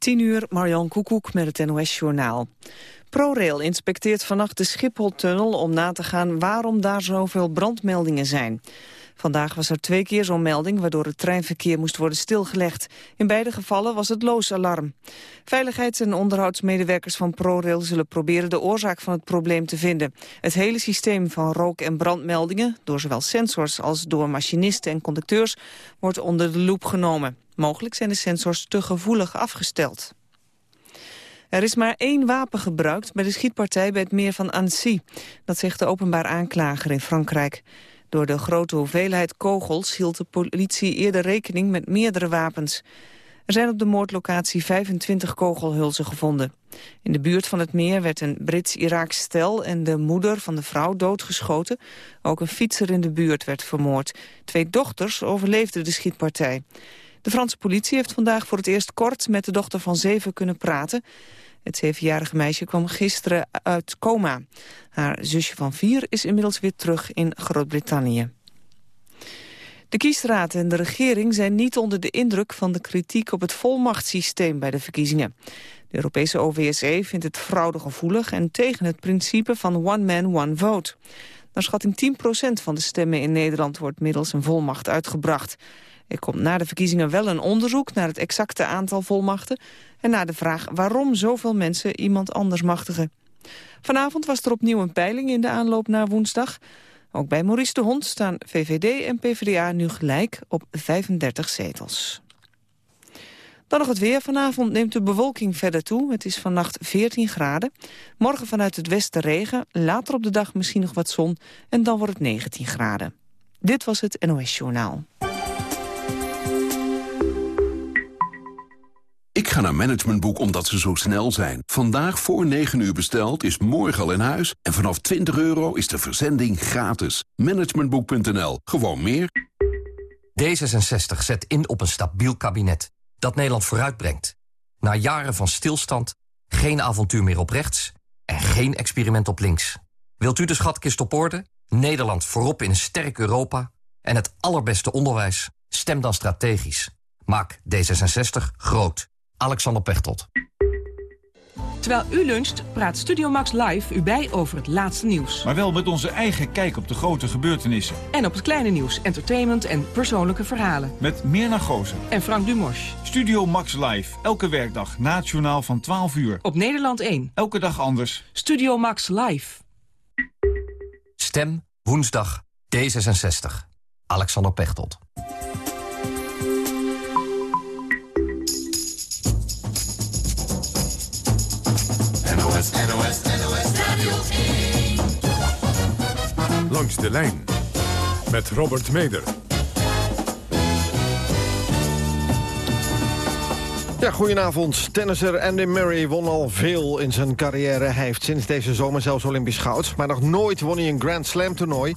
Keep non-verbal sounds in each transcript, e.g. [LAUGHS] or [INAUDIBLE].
10 uur, Marjan Koekoek met het NOS-journaal. ProRail inspecteert vannacht de Schipholtunnel om na te gaan waarom daar zoveel brandmeldingen zijn. Vandaag was er twee keer zo'n melding waardoor het treinverkeer moest worden stilgelegd. In beide gevallen was het loos alarm. Veiligheids- en onderhoudsmedewerkers van ProRail zullen proberen de oorzaak van het probleem te vinden. Het hele systeem van rook- en brandmeldingen, door zowel sensors als door machinisten en conducteurs, wordt onder de loep genomen. Mogelijk zijn de sensors te gevoelig afgesteld. Er is maar één wapen gebruikt bij de schietpartij bij het meer van Annecy. Dat zegt de openbaar aanklager in Frankrijk. Door de grote hoeveelheid kogels hield de politie eerder rekening met meerdere wapens. Er zijn op de moordlocatie 25 kogelhulzen gevonden. In de buurt van het meer werd een Brits-Iraaks stel en de moeder van de vrouw doodgeschoten. Ook een fietser in de buurt werd vermoord. Twee dochters overleefden de schietpartij. De Franse politie heeft vandaag voor het eerst kort met de dochter van zeven kunnen praten. Het zevenjarige meisje kwam gisteren uit coma. Haar zusje van vier is inmiddels weer terug in Groot-Brittannië. De kiesraad en de regering zijn niet onder de indruk van de kritiek op het volmachtssysteem bij de verkiezingen. De Europese OVSE vindt het fraudegevoelig en tegen het principe van one man, one vote. Naar schatting 10% van de stemmen in Nederland wordt middels een volmacht uitgebracht. Er komt na de verkiezingen wel een onderzoek naar het exacte aantal volmachten... en naar de vraag waarom zoveel mensen iemand anders machtigen. Vanavond was er opnieuw een peiling in de aanloop naar woensdag. Ook bij Maurice de Hond staan VVD en PvdA nu gelijk op 35 zetels. Dan nog het weer. Vanavond neemt de bewolking verder toe. Het is vannacht 14 graden. Morgen vanuit het westen regen. Later op de dag misschien nog wat zon. En dan wordt het 19 graden. Dit was het NOS Journaal. Ik ga naar Managementboek omdat ze zo snel zijn. Vandaag voor 9 uur besteld is morgen al in huis. En vanaf 20 euro is de verzending gratis. Managementboek.nl. Gewoon meer. D66 zet in op een stabiel kabinet. Dat Nederland vooruitbrengt. Na jaren van stilstand, geen avontuur meer op rechts... en geen experiment op links. Wilt u de schatkist op orde? Nederland voorop in een sterk Europa... en het allerbeste onderwijs? Stem dan strategisch. Maak D66 groot. Alexander Pechtold. Terwijl u luncht, praat Studio Max live u bij over het laatste nieuws. Maar wel met onze eigen kijk op de grote gebeurtenissen. En op het kleine nieuws, entertainment en persoonlijke verhalen. Met Mirna Gozen. En Frank Dumos. Studio Max live, elke werkdag na het journaal van 12 uur. Op Nederland 1. Elke dag anders. Studio Max live. Stem woensdag D66. Alexander Pechtold. NOS, NOS, NOS Radio 1. Langs de lijn met Robert Meder. Ja, goedenavond. Tennisser Andy Murray won al veel in zijn carrière. Hij heeft sinds deze zomer zelfs Olympisch goud. Maar nog nooit won hij een Grand Slam toernooi.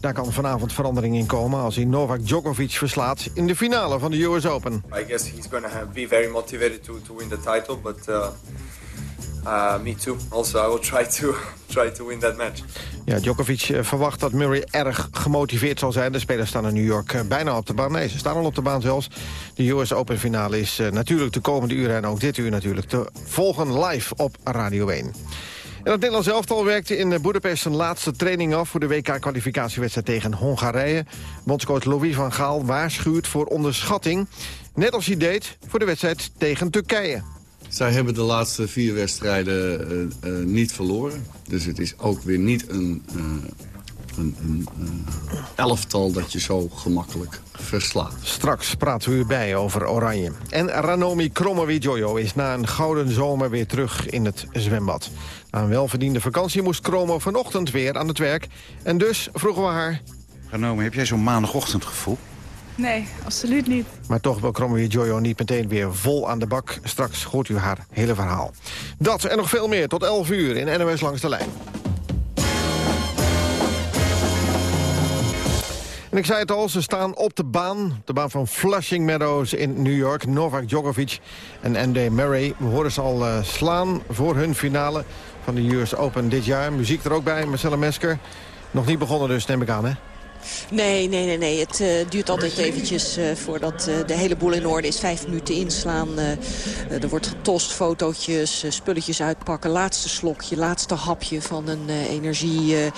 Daar kan vanavond verandering in komen als hij Novak Djokovic verslaat in de finale van de US Open. I guess he's going to be very motivated to, to win the title, but uh, uh, me too. Also, I will try to, [LAUGHS] try to win that match. Ja, Djokovic eh, verwacht dat Murray erg gemotiveerd zal zijn. De spelers staan in New York eh, bijna op de baan. Nee, ze staan al op de baan zelfs. De US Open finale is eh, natuurlijk de komende uren... en ook dit uur natuurlijk te volgen live op Radio 1. En het Nederlands elftal werkte in Boedapest zijn laatste training af... voor de WK-kwalificatiewedstrijd tegen Hongarije. Bondscoach Louis van Gaal waarschuwt voor onderschatting. Net als hij deed voor de wedstrijd tegen Turkije. Zij hebben de laatste vier wedstrijden uh, uh, niet verloren. Dus het is ook weer niet een, uh, een, een elftal dat je zo gemakkelijk verslaat. Straks praten we u bij over Oranje. En Ranomi Kromowidjojo is na een gouden zomer weer terug in het zwembad. Na een welverdiende vakantie moest Kromo vanochtend weer aan het werk. En dus vroegen we haar... Ranomi, heb jij zo'n maandagochtendgevoel? Nee, absoluut niet. Maar toch wil Cromwell Jojo niet meteen weer vol aan de bak. Straks hoort u haar hele verhaal. Dat en nog veel meer tot 11 uur in NOS Langs de Lijn. En ik zei het al, ze staan op de baan. De baan van Flushing Meadows in New York. Novak Djokovic en Andy Murray. We horen ze al uh, slaan voor hun finale van de US Open dit jaar. Muziek er ook bij, Marcella Mesker. Nog niet begonnen dus, neem ik aan, hè? Nee, nee, nee. nee. Het uh, duurt altijd eventjes uh, voordat uh, de hele boel in orde is. Vijf minuten inslaan. er wordt getost, fotootjes, spulletjes uitpakken. Laatste slokje, laatste hapje van een energiereep.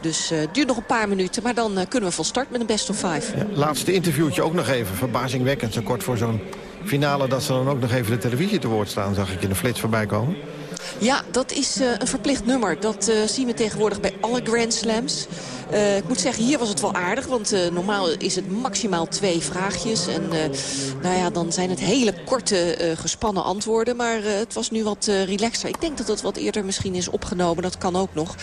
Dus het duurt nog een paar minuten. Maar dan kunnen we van start met een best of five. Laatste interviewtje ook nog even. Verbazingwekkend, zo kort voor zo'n finale... dat ze dan ook nog even de televisie te woord staan, zag ik in de flits voorbij komen. Ja, dat is uh, een verplicht nummer. Dat uh, zien we tegenwoordig bij alle Grand Slams. Uh, ik moet zeggen, hier was het wel aardig. Want normaal is het maximaal twee vraagjes. En nou ja, dan zijn het hele korte gespannen antwoorden. Maar het was nu wat relaxter. Ik denk dat het wat eerder misschien is opgenomen. Dat kan ook nog.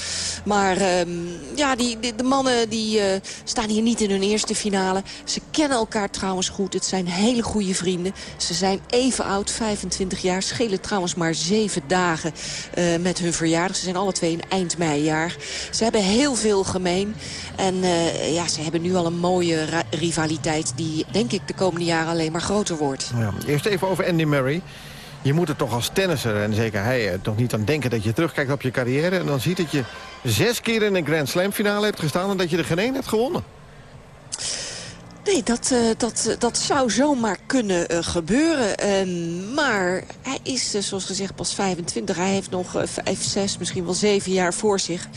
Maar um, ja, die, de mannen die staan hier niet in hun eerste finale. Ze kennen elkaar trouwens goed. Het zijn hele goede vrienden. Ze zijn even oud, 25 jaar. Schelen trouwens maar zeven dagen met hun verjaardag. Ze zijn alle twee een eind meijaar. Ze hebben heel veel gemeen. En uh, ja, ze hebben nu al een mooie rivaliteit die, denk ik, de komende jaren alleen maar groter wordt. Ja, eerst even over Andy Murray. Je moet er toch als tennisser, en zeker hij, eh, toch niet aan denken dat je terugkijkt op je carrière... en dan ziet dat je zes keer in een Grand Slam finale hebt gestaan... en dat je er geen één hebt gewonnen. Nee, dat, uh, dat, dat zou zomaar kunnen uh, gebeuren. Uh, maar hij is, zoals gezegd, pas 25. Hij heeft nog vijf, zes, misschien wel zeven jaar voor zich.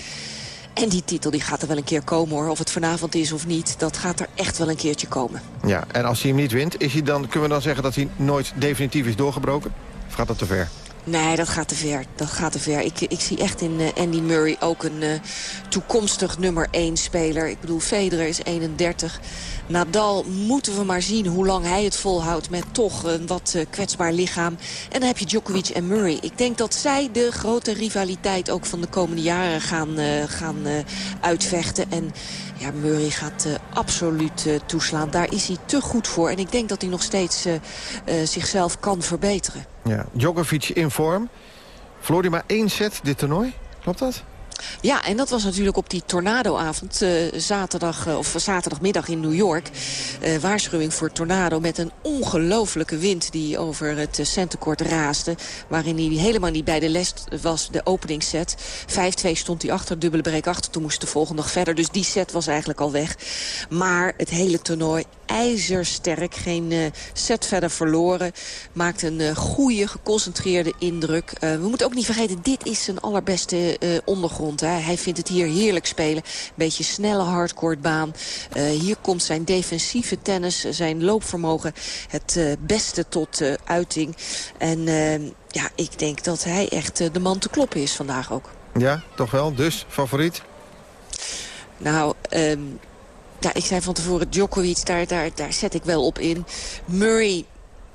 En die titel die gaat er wel een keer komen hoor. Of het vanavond is of niet, dat gaat er echt wel een keertje komen. Ja, en als hij hem niet wint, is hij dan, kunnen we dan zeggen dat hij nooit definitief is doorgebroken? Of gaat dat te ver? Nee, dat gaat te ver. Dat gaat te ver. Ik, ik zie echt in uh, Andy Murray ook een uh, toekomstig nummer 1 speler. Ik bedoel, Federer is 31. Nadal moeten we maar zien hoe lang hij het volhoudt met toch een wat uh, kwetsbaar lichaam. En dan heb je Djokovic en Murray. Ik denk dat zij de grote rivaliteit ook van de komende jaren gaan, gaan uitvechten. En ja, Murray gaat absoluut toeslaan. Daar is hij te goed voor. En ik denk dat hij nog steeds zichzelf kan verbeteren. Ja, Djokovic in vorm. Verloor hij maar één set dit toernooi? Klopt dat? Ja, en dat was natuurlijk op die tornadoavond, uh, zaterdag, uh, of zaterdagmiddag in New York. Uh, waarschuwing voor tornado met een ongelofelijke wind die over het centenkort raasde. Waarin hij helemaal niet bij de les was, de openingsset. 5-2 stond hij achter, dubbele break achter. Toen moest de volgende nog verder, dus die set was eigenlijk al weg. Maar het hele toernooi ijzersterk. Geen uh, set verder verloren. Maakt een uh, goede, geconcentreerde indruk. Uh, we moeten ook niet vergeten, dit is zijn allerbeste ondergrond. Hè. Hij vindt het hier heerlijk spelen. Beetje snelle hardcourtbaan. hier komt zijn defensieve tennis, zijn loopvermogen het beste tot uiting. En ja, ik denk dat hij echt de man te kloppen is vandaag ook. Ja, toch wel. Dus, favoriet? Nou, um, ja, ik zei van tevoren Djokovic, daar, daar, daar zet ik wel op in. Murray,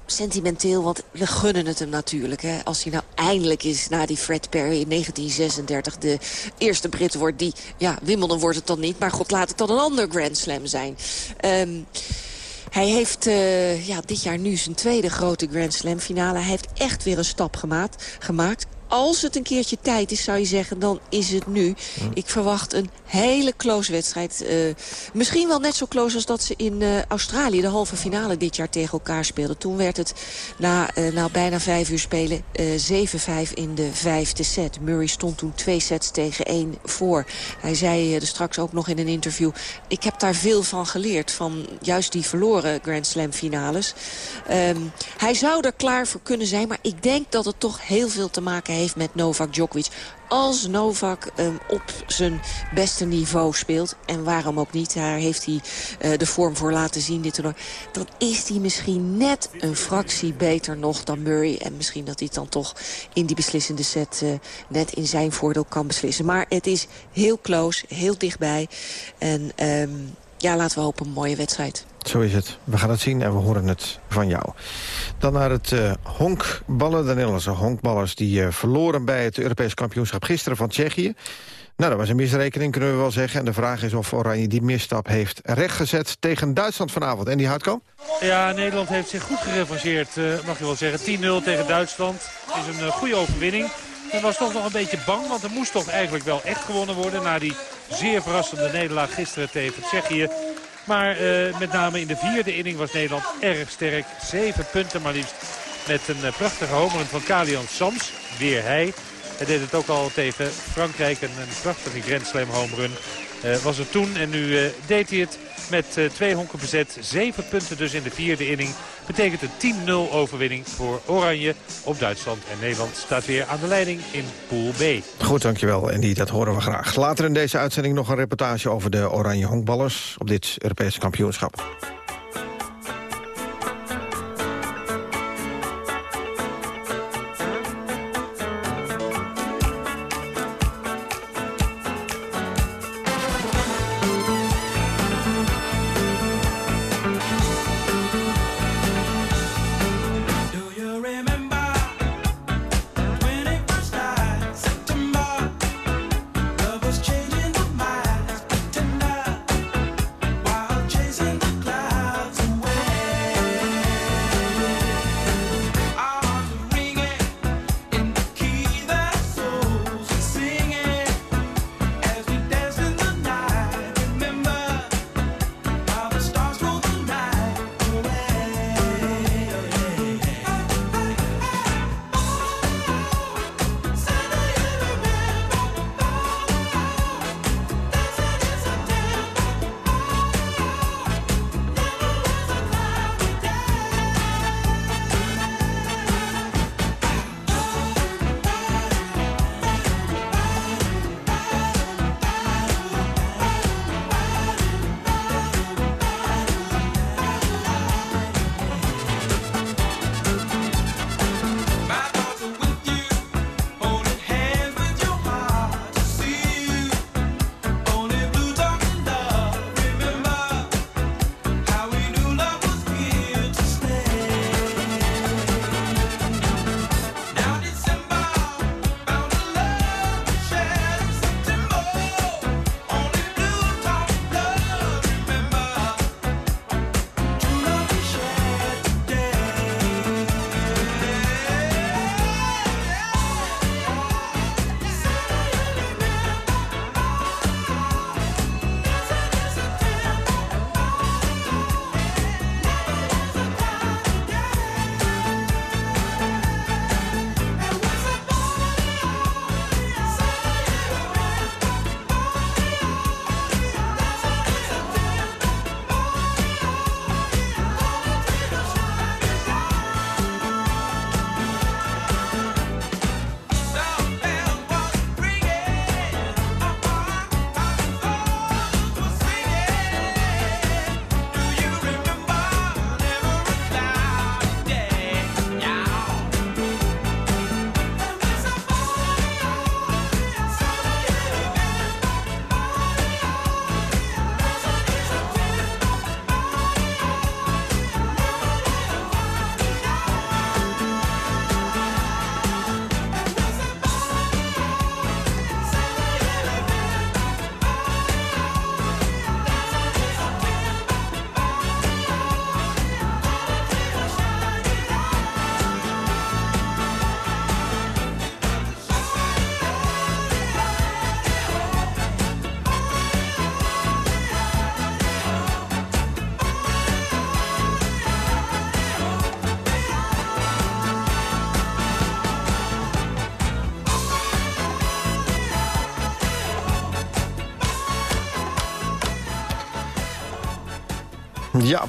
sentimenteel, want we gunnen het hem natuurlijk. Hè. Als hij nou eindelijk is na die Fred Perry in 1936 de eerste Brit wordt die... Ja, Wimbledon wordt het dan niet, maar god laat het dan een ander Grand Slam zijn. Um, hij heeft uh, ja, dit jaar nu zijn tweede grote Grand Slam finale. Hij heeft echt weer een stap gemaakt. gemaakt als het een keertje tijd is, zou je zeggen, dan is het nu. Ik verwacht een hele close wedstrijd. Uh, misschien wel net zo close als dat ze in uh, Australië de halve finale dit jaar tegen elkaar speelden. Toen werd het na, uh, na bijna vijf uur spelen 7-5 in de vijfde set. Murray stond toen twee sets tegen één voor. Hij zei er straks ook nog in een interview... ik heb daar veel van geleerd, van juist die verloren Grand Slam finales. Um, hij zou er klaar voor kunnen zijn, maar ik denk dat het toch heel veel te maken heeft met Novak Djokovic. Als Novak um, op zijn beste niveau speelt, en waarom ook niet, daar heeft hij uh, de vorm voor laten zien dit toernooi, dan is hij misschien net een fractie beter nog dan Murray. En misschien dat hij het dan toch in die beslissende set uh, net in zijn voordeel kan beslissen. Maar het is heel close, heel dichtbij. En um, ja, laten we hopen een mooie wedstrijd. Zo is het. We gaan het zien en we horen het van jou. Dan naar het uh, honkballen. De Nederlandse honkballers die uh, verloren bij het Europees kampioenschap gisteren van Tsjechië. Nou, dat was een misrekening, kunnen we wel zeggen. En de vraag is of Oranje die misstap heeft rechtgezet tegen Duitsland vanavond. En die Houtkamp? Ja, Nederland heeft zich goed gerevancheerd, uh, mag je wel zeggen. 10-0 tegen Duitsland is een goede overwinning. Men was toch nog een beetje bang, want er moest toch eigenlijk wel echt gewonnen worden... na die zeer verrassende nederlaag gisteren tegen Tsjechië. Maar uh, met name in de vierde inning was Nederland erg sterk. Zeven punten maar liefst met een uh, prachtige homerun van Kalian Sams. Weer hij. Hij deed het ook al tegen Frankrijk. Een, een prachtige Grand Slam homerun. was het toen. En nu deed hij het met twee honken bezet. Zeven punten dus in de vierde inning. Betekent een 10-0 overwinning voor Oranje op Duitsland. En Nederland staat weer aan de leiding in Pool B. Goed, dankjewel. En die, dat horen we graag. Later in deze uitzending nog een reportage over de Oranje honkballers... op dit Europese kampioenschap.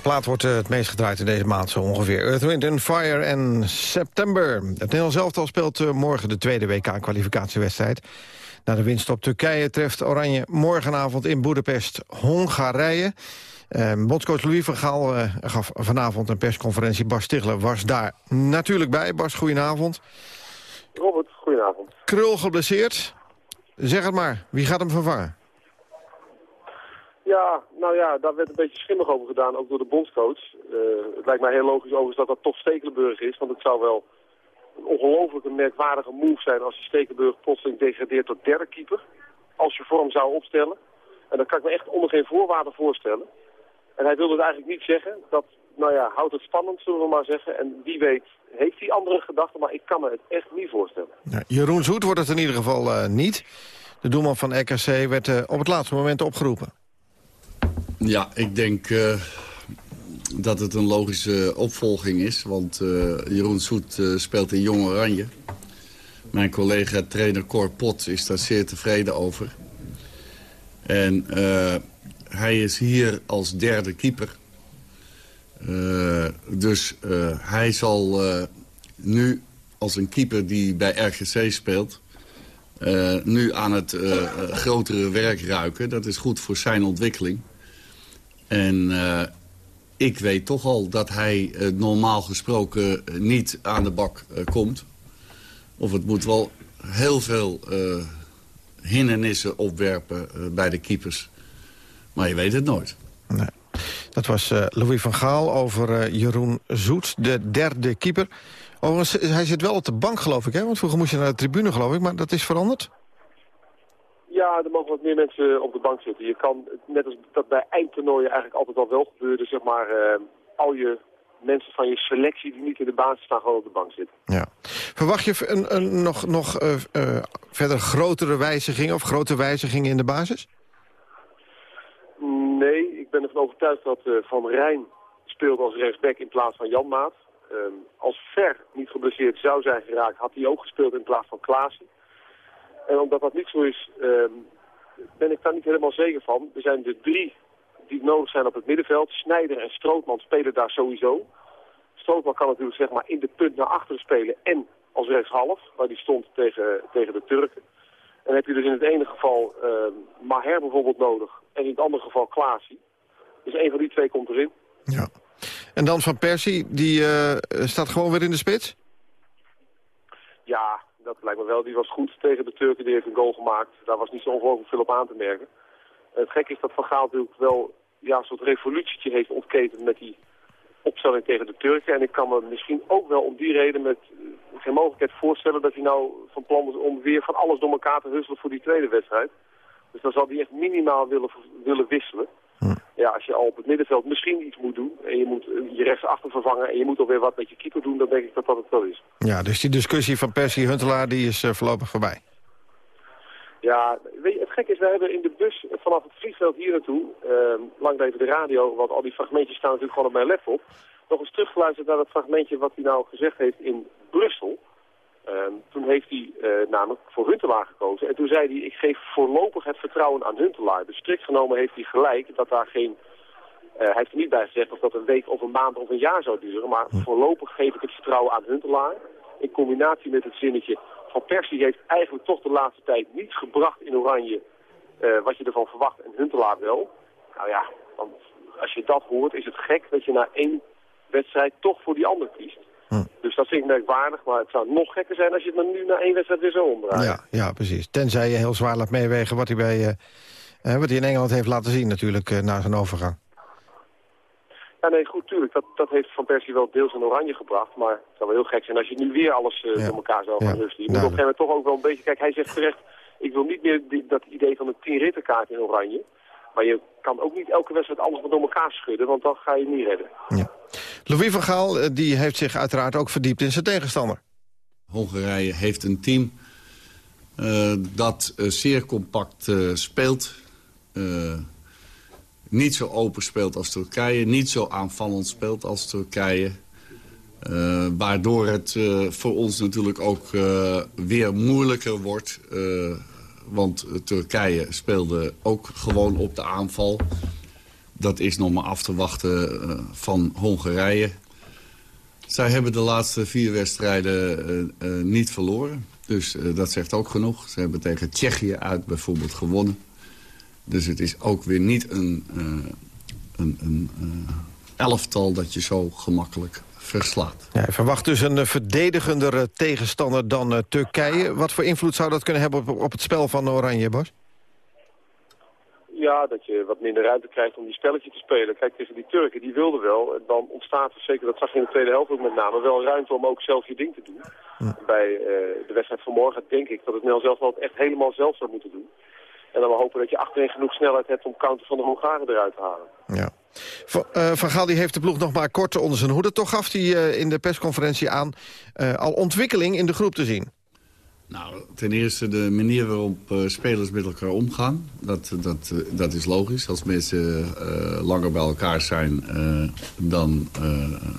Plaat wordt eh, het meest gedraaid in deze maand zo ongeveer. Earth, Wind and Fire en September. Het Nederlands elftal speelt eh, morgen de tweede WK-kwalificatiewedstrijd. Na de winst op Turkije treft Oranje morgenavond in Boedapest Hongarije. Eh, bondscoach Louis van Gaal eh, gaf vanavond een persconferentie. Bas Stigler was daar natuurlijk bij. Bas, goedenavond. Robert, goedenavond. Krul geblesseerd. Zeg het maar, wie gaat hem vervangen? Ja, nou ja, daar werd een beetje schimmig over gedaan, ook door de bondscoach. Uh, het lijkt mij heel logisch overigens dat dat toch Stekelenburg is, want het zou wel een ongelooflijke merkwaardige move zijn als je Stekelenburg plotseling degradeert tot derde keeper. Als je vorm zou opstellen. En dat kan ik me echt onder geen voorwaarden voorstellen. En hij wilde het eigenlijk niet zeggen. Dat, nou ja, houdt het spannend, zullen we maar zeggen. En wie weet heeft hij andere gedachten, maar ik kan me het echt niet voorstellen. Ja, Jeroen Zoet wordt het in ieder geval uh, niet. De doelman van RKC werd uh, op het laatste moment opgeroepen. Ja, ik denk uh, dat het een logische opvolging is. Want uh, Jeroen Soet uh, speelt in Jong Oranje. Mijn collega trainer Cor Pot is daar zeer tevreden over. En hij is hier als derde keeper. dus hij zal nu als een keeper die bij RGC speelt... nu aan het grotere werk ruiken. Dat is goed voor zijn ontwikkeling. En ik weet toch al dat hij uh, normaal gesproken uh, niet aan de bak komt. Of het moet wel heel veel hindernissen opwerpen bij de keepers. Maar je weet het nooit. Nee. Dat was Louis van Gaal over Jeroen Zoets, de derde keeper. Overigens, hij zit wel op de bank, geloof ik, hè? Want vroeger moest je naar de tribune, geloof ik, maar dat is veranderd? Ja, er mogen wat meer mensen op de bank zitten. Je kan, net als dat bij eindtoernooien eigenlijk altijd al wel gebeurde, zeg maar, uh, al je mensen van je selectie die niet in de basis staan gewoon op de bank zitten. Ja. Verwacht je een, een nog, nog uh, uh, verder grotere wijzigingen of grote wijzigingen in de basis? Nee, ik ben ervan overtuigd dat Van Rijn speelt als rechtsback in plaats van Jan Maat. Ehm, als Ver niet geblesseerd zou zijn geraakt, had hij ook gespeeld in plaats van Klaassen. En omdat dat niet zo is, ehm, ben ik daar niet helemaal zeker van. Er zijn de drie die nodig zijn op het middenveld. Snijder en Strootman spelen daar sowieso. Strootman kan natuurlijk zeg maar in de punt naar achteren spelen en als rechtshalf, waar die stond tegen, tegen de Turken. En heb je dus in het ene geval uh, Maher bijvoorbeeld nodig en in het andere geval Klaasie. Dus een van die twee komt erin. Ja. En dan Van Persie, die uh, staat gewoon weer in de spits? Ja, dat lijkt me wel. Die was goed tegen de Turken, die heeft een goal gemaakt. Daar was niet zo ongelooflijk veel op aan te merken. Het gekke is dat Van Gaal natuurlijk wel ja, een soort revolutietje heeft ontketend met die opstelling tegen de Turken. En ik kan me misschien ook wel om die reden met eh, geen mogelijkheid voorstellen dat hij nou van plan is om weer van alles door elkaar te husselen voor die tweede wedstrijd. Dus dan zal hij echt minimaal willen, willen wisselen. Hm. Ja, als je al op het middenveld misschien iets moet doen en je moet je rechtsachter vervangen en je moet alweer wat met je keeper doen, dan denk ik dat dat het wel is. Ja, dus die discussie van Persie Huntelaar die is uh, voorlopig voorbij. Ja, weet je, het gekke is, we hebben in de bus vanaf het vliegveld hier naartoe, uh, lang even de radio, want al die fragmentjes staan natuurlijk gewoon op mijn laptop, nog eens teruggeluisterd naar het fragmentje wat hij nou gezegd heeft in Brussel. Uh, toen heeft hij uh, namelijk voor Huntelaar gekozen. En toen zei hij, ik geef voorlopig het vertrouwen aan Huntelaar. Dus strikt genomen heeft hij gelijk dat daar geen... Uh, hij heeft er niet bij gezegd of dat een week of een maand of een jaar zou duren. Maar voorlopig geef ik het vertrouwen aan Huntelaar. In combinatie met het zinnetje van Persie heeft eigenlijk toch de laatste tijd niets gebracht in Oranje... Uh, wat je ervan verwacht en Huntelaar wel. Nou ja, want als je dat hoort is het gek dat je na één wedstrijd toch voor die ander kiest. Dus dat vind ik merkwaardig, maar het zou nog gekker zijn als je het nu na één wedstrijd weer zo omdraait. Ja, ja, precies. Tenzij je heel zwaar laat meewegen wat hij, bij, uh, wat hij in Engeland heeft laten zien natuurlijk uh, na zijn overgang. Ja, nee, goed, tuurlijk. Dat, dat heeft Van Persie wel deels in oranje gebracht. Maar het zou wel heel gek zijn als je nu weer alles uh, ja. door elkaar zou gaan ja. rusten. Je moet op een gegeven moment toch ook wel een beetje... Kijk, hij zegt terecht, ik wil niet meer die, dat idee van een tien rittenkaart in oranje. Maar je kan ook niet elke wedstrijd alles door elkaar schudden, want dan ga je niet redden. Ja. Louis van Gaal eh, die heeft zich uiteraard ook verdiept in zijn tegenstander. Hongarije heeft een team uh, dat uh, zeer compact speelt. niet zo open speelt als Turkije. Niet zo aanvallend speelt als Turkije. waardoor het voor ons natuurlijk ook weer moeilijker wordt want Turkije speelde ook gewoon op de aanval. Dat is nog maar af te wachten uh, van Hongarije. Zij hebben de laatste vier wedstrijden uh, uh, niet verloren. Dus dat zegt ook genoeg. Ze hebben tegen Tsjechië uit bijvoorbeeld gewonnen. Dus het is ook weer niet een, een, een elftal dat je zo gemakkelijk verslaat. Ja, verwacht dus een uh, verdedigender tegenstander dan Turkije. Wat voor invloed zou dat kunnen hebben op, het spel van Oranje, Bas? Ja, dat je wat minder ruimte krijgt om die spelletje te spelen. Kijk, tegen die Turken, die wilden wel. En dan ontstaat er zeker, dat zag je in de tweede helft ook met name, wel ruimte om ook zelf je ding te doen. Ja. Bij uh, de wedstrijd van morgen denk ik dat het Nederland zelf wel echt helemaal zelf zou moeten doen. En dan hopen dat je achterin genoeg snelheid hebt om counter van de Hongaren eruit te halen. Ja. Van, uh, van Gaal die heeft de ploeg nog maar kort onder zijn hoede. Toch gaf hij uh, in de persconferentie aan al ontwikkeling in de groep te zien. Nou, ten eerste de manier waarop uh, spelers met elkaar omgaan. Dat, dat, uh, dat is logisch. Als mensen uh, langer bij elkaar zijn, dan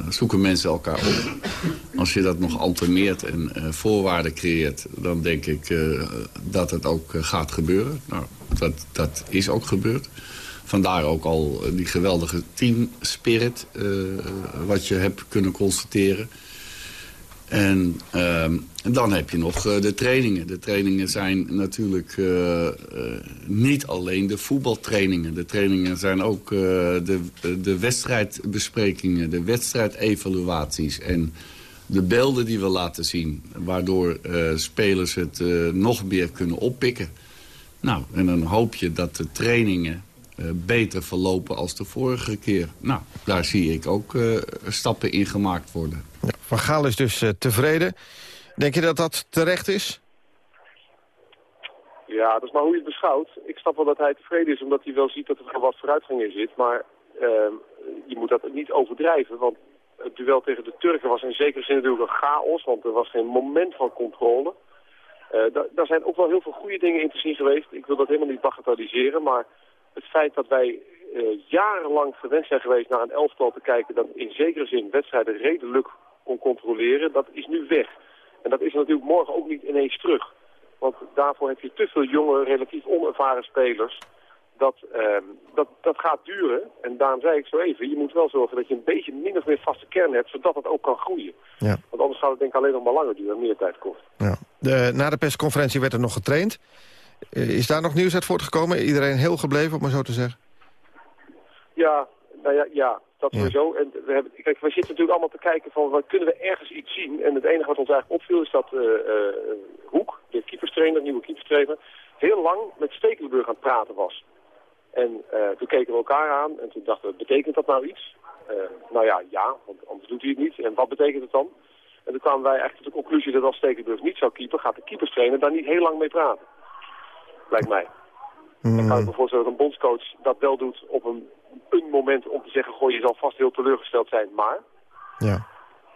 zoeken mensen elkaar op. Als je dat nog alterneert en voorwaarden creëert... dan denk ik dat het ook gaat gebeuren. Nou, dat, dat is ook gebeurd. Vandaar ook al die geweldige teamspirit wat je hebt kunnen constateren... En uh, dan heb je nog uh, de trainingen. De trainingen zijn natuurlijk uh, uh, niet alleen de voetbaltrainingen. De trainingen zijn ook de, de wedstrijdbesprekingen, de wedstrijdevaluaties... en de beelden die we laten zien, waardoor spelers het nog meer kunnen oppikken. Nou, en dan hoop je dat de trainingen beter verlopen als de vorige keer. Nou, daar zie ik ook stappen in gemaakt worden. Van Gaal is dus uh, tevreden. Denk je dat dat terecht is? Ja, dat is maar hoe je het beschouwt. Ik snap wel dat hij tevreden is, omdat hij wel ziet dat er wat vooruitgang in zit. Maar uh, je moet dat niet overdrijven, want het duel tegen de Turken was in zekere zin natuurlijk een chaos, want er was geen moment van controle. Uh, daar zijn ook wel heel veel goede dingen in te zien geweest. Ik wil dat helemaal niet bagatelliseren, maar het feit dat wij uh, jarenlang gewend zijn geweest naar een elftal te kijken dat in zekere zin wedstrijden redelijk kon controleren, dat is nu weg. En dat is natuurlijk morgen ook niet ineens terug. Want daarvoor heb je te veel jonge, relatief onervaren spelers. Dat, uh, dat, dat gaat duren. En daarom zei ik zo even, je moet wel zorgen dat je een beetje min of meer vaste kern hebt, zodat het ook kan groeien. Ja. Want anders gaat het denk ik alleen nog maar langer duren en meer tijd kost. Ja. De, na de persconferentie werd er nog getraind. Uh, is daar nog nieuws uit voortgekomen? Iedereen heel gebleven, om maar zo te zeggen? Ja, nou ja, ja dat sowieso. En we, hebben, kijk, we zitten natuurlijk allemaal te kijken van, wat kunnen we ergens iets zien? En het enige wat ons eigenlijk opviel is dat uh, uh, Hoek, de keeperstrainer, nieuwe keeperstrainer, heel lang met Stekelenburg aan het praten was. En uh, toen keken we elkaar aan en toen dachten we, betekent dat nou iets? nou ja, ja, want anders doet hij het niet. En wat betekent het dan? En toen kwamen wij eigenlijk tot de conclusie dat als Stekelenburg niet zou keeper, gaat de keeperstrainer daar niet heel lang mee praten. Lijkt mij. Dan kan ik me voorstellen dat een bondscoach dat wel doet op een een moment om te zeggen, goh, je zal vast heel teleurgesteld zijn, maar... Ja.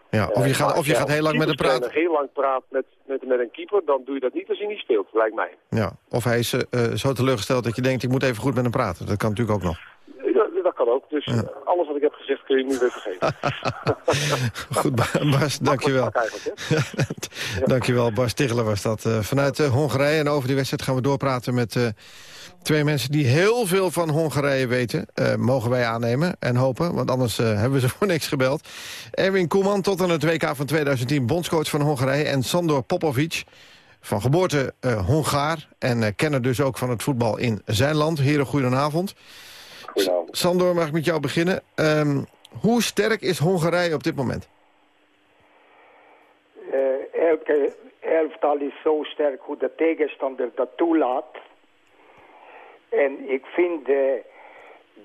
Ja, of je gaat, of je gaat heel lang met hem praten. Als je heel lang praat met, met, met een keeper, dan doe je dat niet als hij niet speelt, lijkt mij. Ja, of hij is uh, zo teleurgesteld dat je denkt, ik moet even goed met hem praten. Dat kan natuurlijk ook nog. Kan ook. Dus ja. alles wat ik heb gezegd kun je nu weer vergeten. [LAUGHS] goed, Bas, dankjewel. [LAUGHS] dankjewel, Bas Tichelen was dat. Uh, vanuit uh, Hongarije en over die wedstrijd gaan we doorpraten met Twee mensen die heel veel van Hongarije weten, uh, mogen wij aannemen en hopen. Want anders uh, hebben we ze [LAUGHS] voor niks gebeld. Erwin Koeman, tot aan het WK van 2010 bondscoach van Hongarije. En Sandor Popovic, van geboorte uh, Hongaar. En kenner dus ook van het voetbal in zijn land. Heren, goedenavond. Goedenavond. Sandor, mag ik met jou beginnen? Um, hoe sterk is Hongarije op dit moment? elke elftal is zo sterk hoe de tegenstander dat toelaat. En ik vind uh,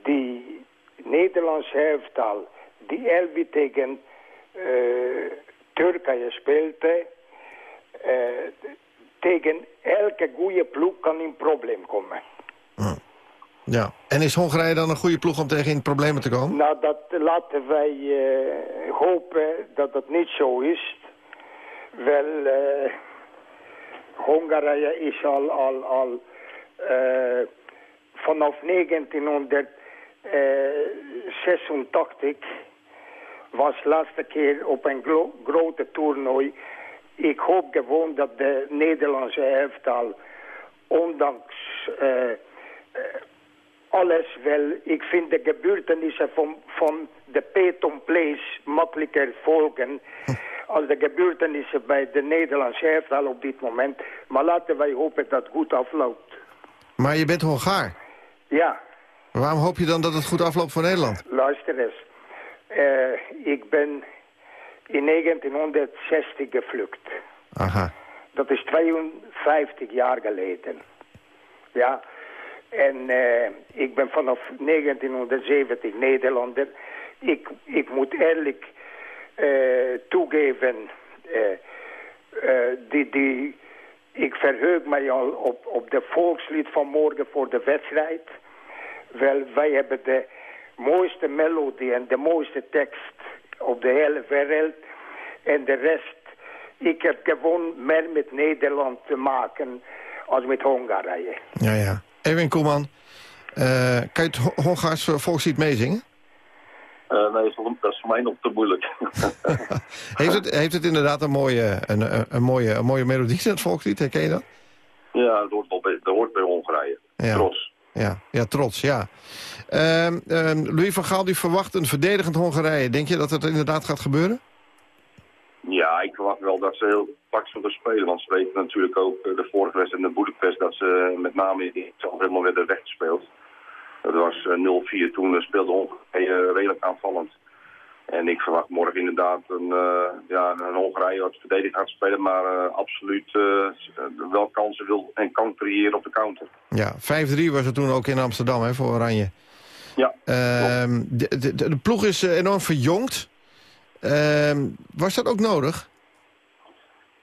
die Nederlandse elftal, die Elbi tegen uh, Turkije speelde, tegen elke goede ploeg kan in probleem komen. Ja, en is Hongarije dan een goede ploeg om tegen in problemen te komen? Nou, dat laten wij hopen dat dat niet zo is. Wel, Hongarije is al, al, al vanaf 1986 was laatste keer op een grote toernooi. Ik hoop gewoon dat de Nederlandse elftal, ondanks uh, alles wel... Ik vind de gebeurtenissen van, van de Peton Place makkelijker volgen... [LAUGHS] als de gebeurtenissen bij de Nederlandse elftal op dit moment. Maar laten wij hopen dat het goed afloopt. Maar je bent Hongaar? Ja. waarom hoop je dan dat het goed afloopt voor Nederland? Luister eens. Uh, ik ben in 1960 gevlucht. Aha. Dat is 52 jaar geleden. Ja. En uh, ik ben vanaf 1970 Nederlander. Ik, ik moet eerlijk uh, toegeven... die, die ik verheug mij al op, op de volkslied van morgen voor de wedstrijd. Wel, wij hebben de mooiste melodie en de mooiste tekst op de hele wereld. En de rest Ik heb gewoon meer met Nederland te maken als met Hongarije. Ja, ja. Erwin Koeman, uh, kan je het Hongaars volkslied meezingen? Uh, nee, dat is voor mij nog te moeilijk. [LAUGHS] [LAUGHS] heeft, het, heeft het inderdaad een mooie, een, een, mooie, een mooie melodie, het volkslied? Herken je dat? Ja, dat hoort, wel bij, dat hoort bij Hongarije. Ja. Trots. Ja, ja, trots, ja. Uh, uh, Louis van Gaal die verwacht een verdedigend Hongarije. Denk je dat het inderdaad gaat gebeuren? Ja, ik verwacht wel dat ze heel pak zullen spelen. Want ze weten natuurlijk ook de vorige wedstrijd in de Boedapest... dat ze met name in zelf helemaal werden weggespeeld. Dat was 0-4. Toen speelde Hongarije redelijk aanvallend. En ik verwacht morgen inderdaad een, uh, ja, een Hongarije wat verdedigd gaat spelen, maar uh, absoluut uh, wel kansen wil en kan creëren op de counter. Ja, 5-3 was het toen ook in Amsterdam hè, voor Oranje. Ja. Ehm, de, de, de, ploeg is enorm verjongd. Ehm, was dat ook nodig?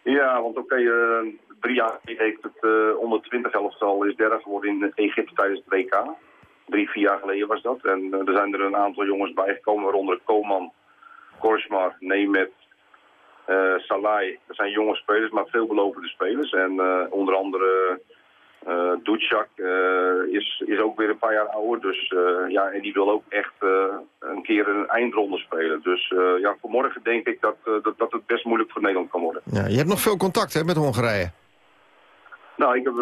Ja, want oké, okay, drie jaar heeft het onder 20 elftal is derde geworden in Egypte tijdens het WK drie, vier jaar geleden was dat. En uh, er zijn er een aantal jongens bijgekomen, waaronder Koman, Korsmar, Nemet, uh, Salai. Dat zijn jonge spelers, maar veelbelovende spelers. En uh, onder andere uh, Ducjak is, is ook weer een paar jaar ouder. Dus ja, en die wil ook echt een keer een eindronde spelen. Dus ja, voor morgen denk ik dat, dat, dat het best moeilijk voor Nederland kan worden. Ja, je hebt nog veel contact hè, met Hongarije. Nou, ik heb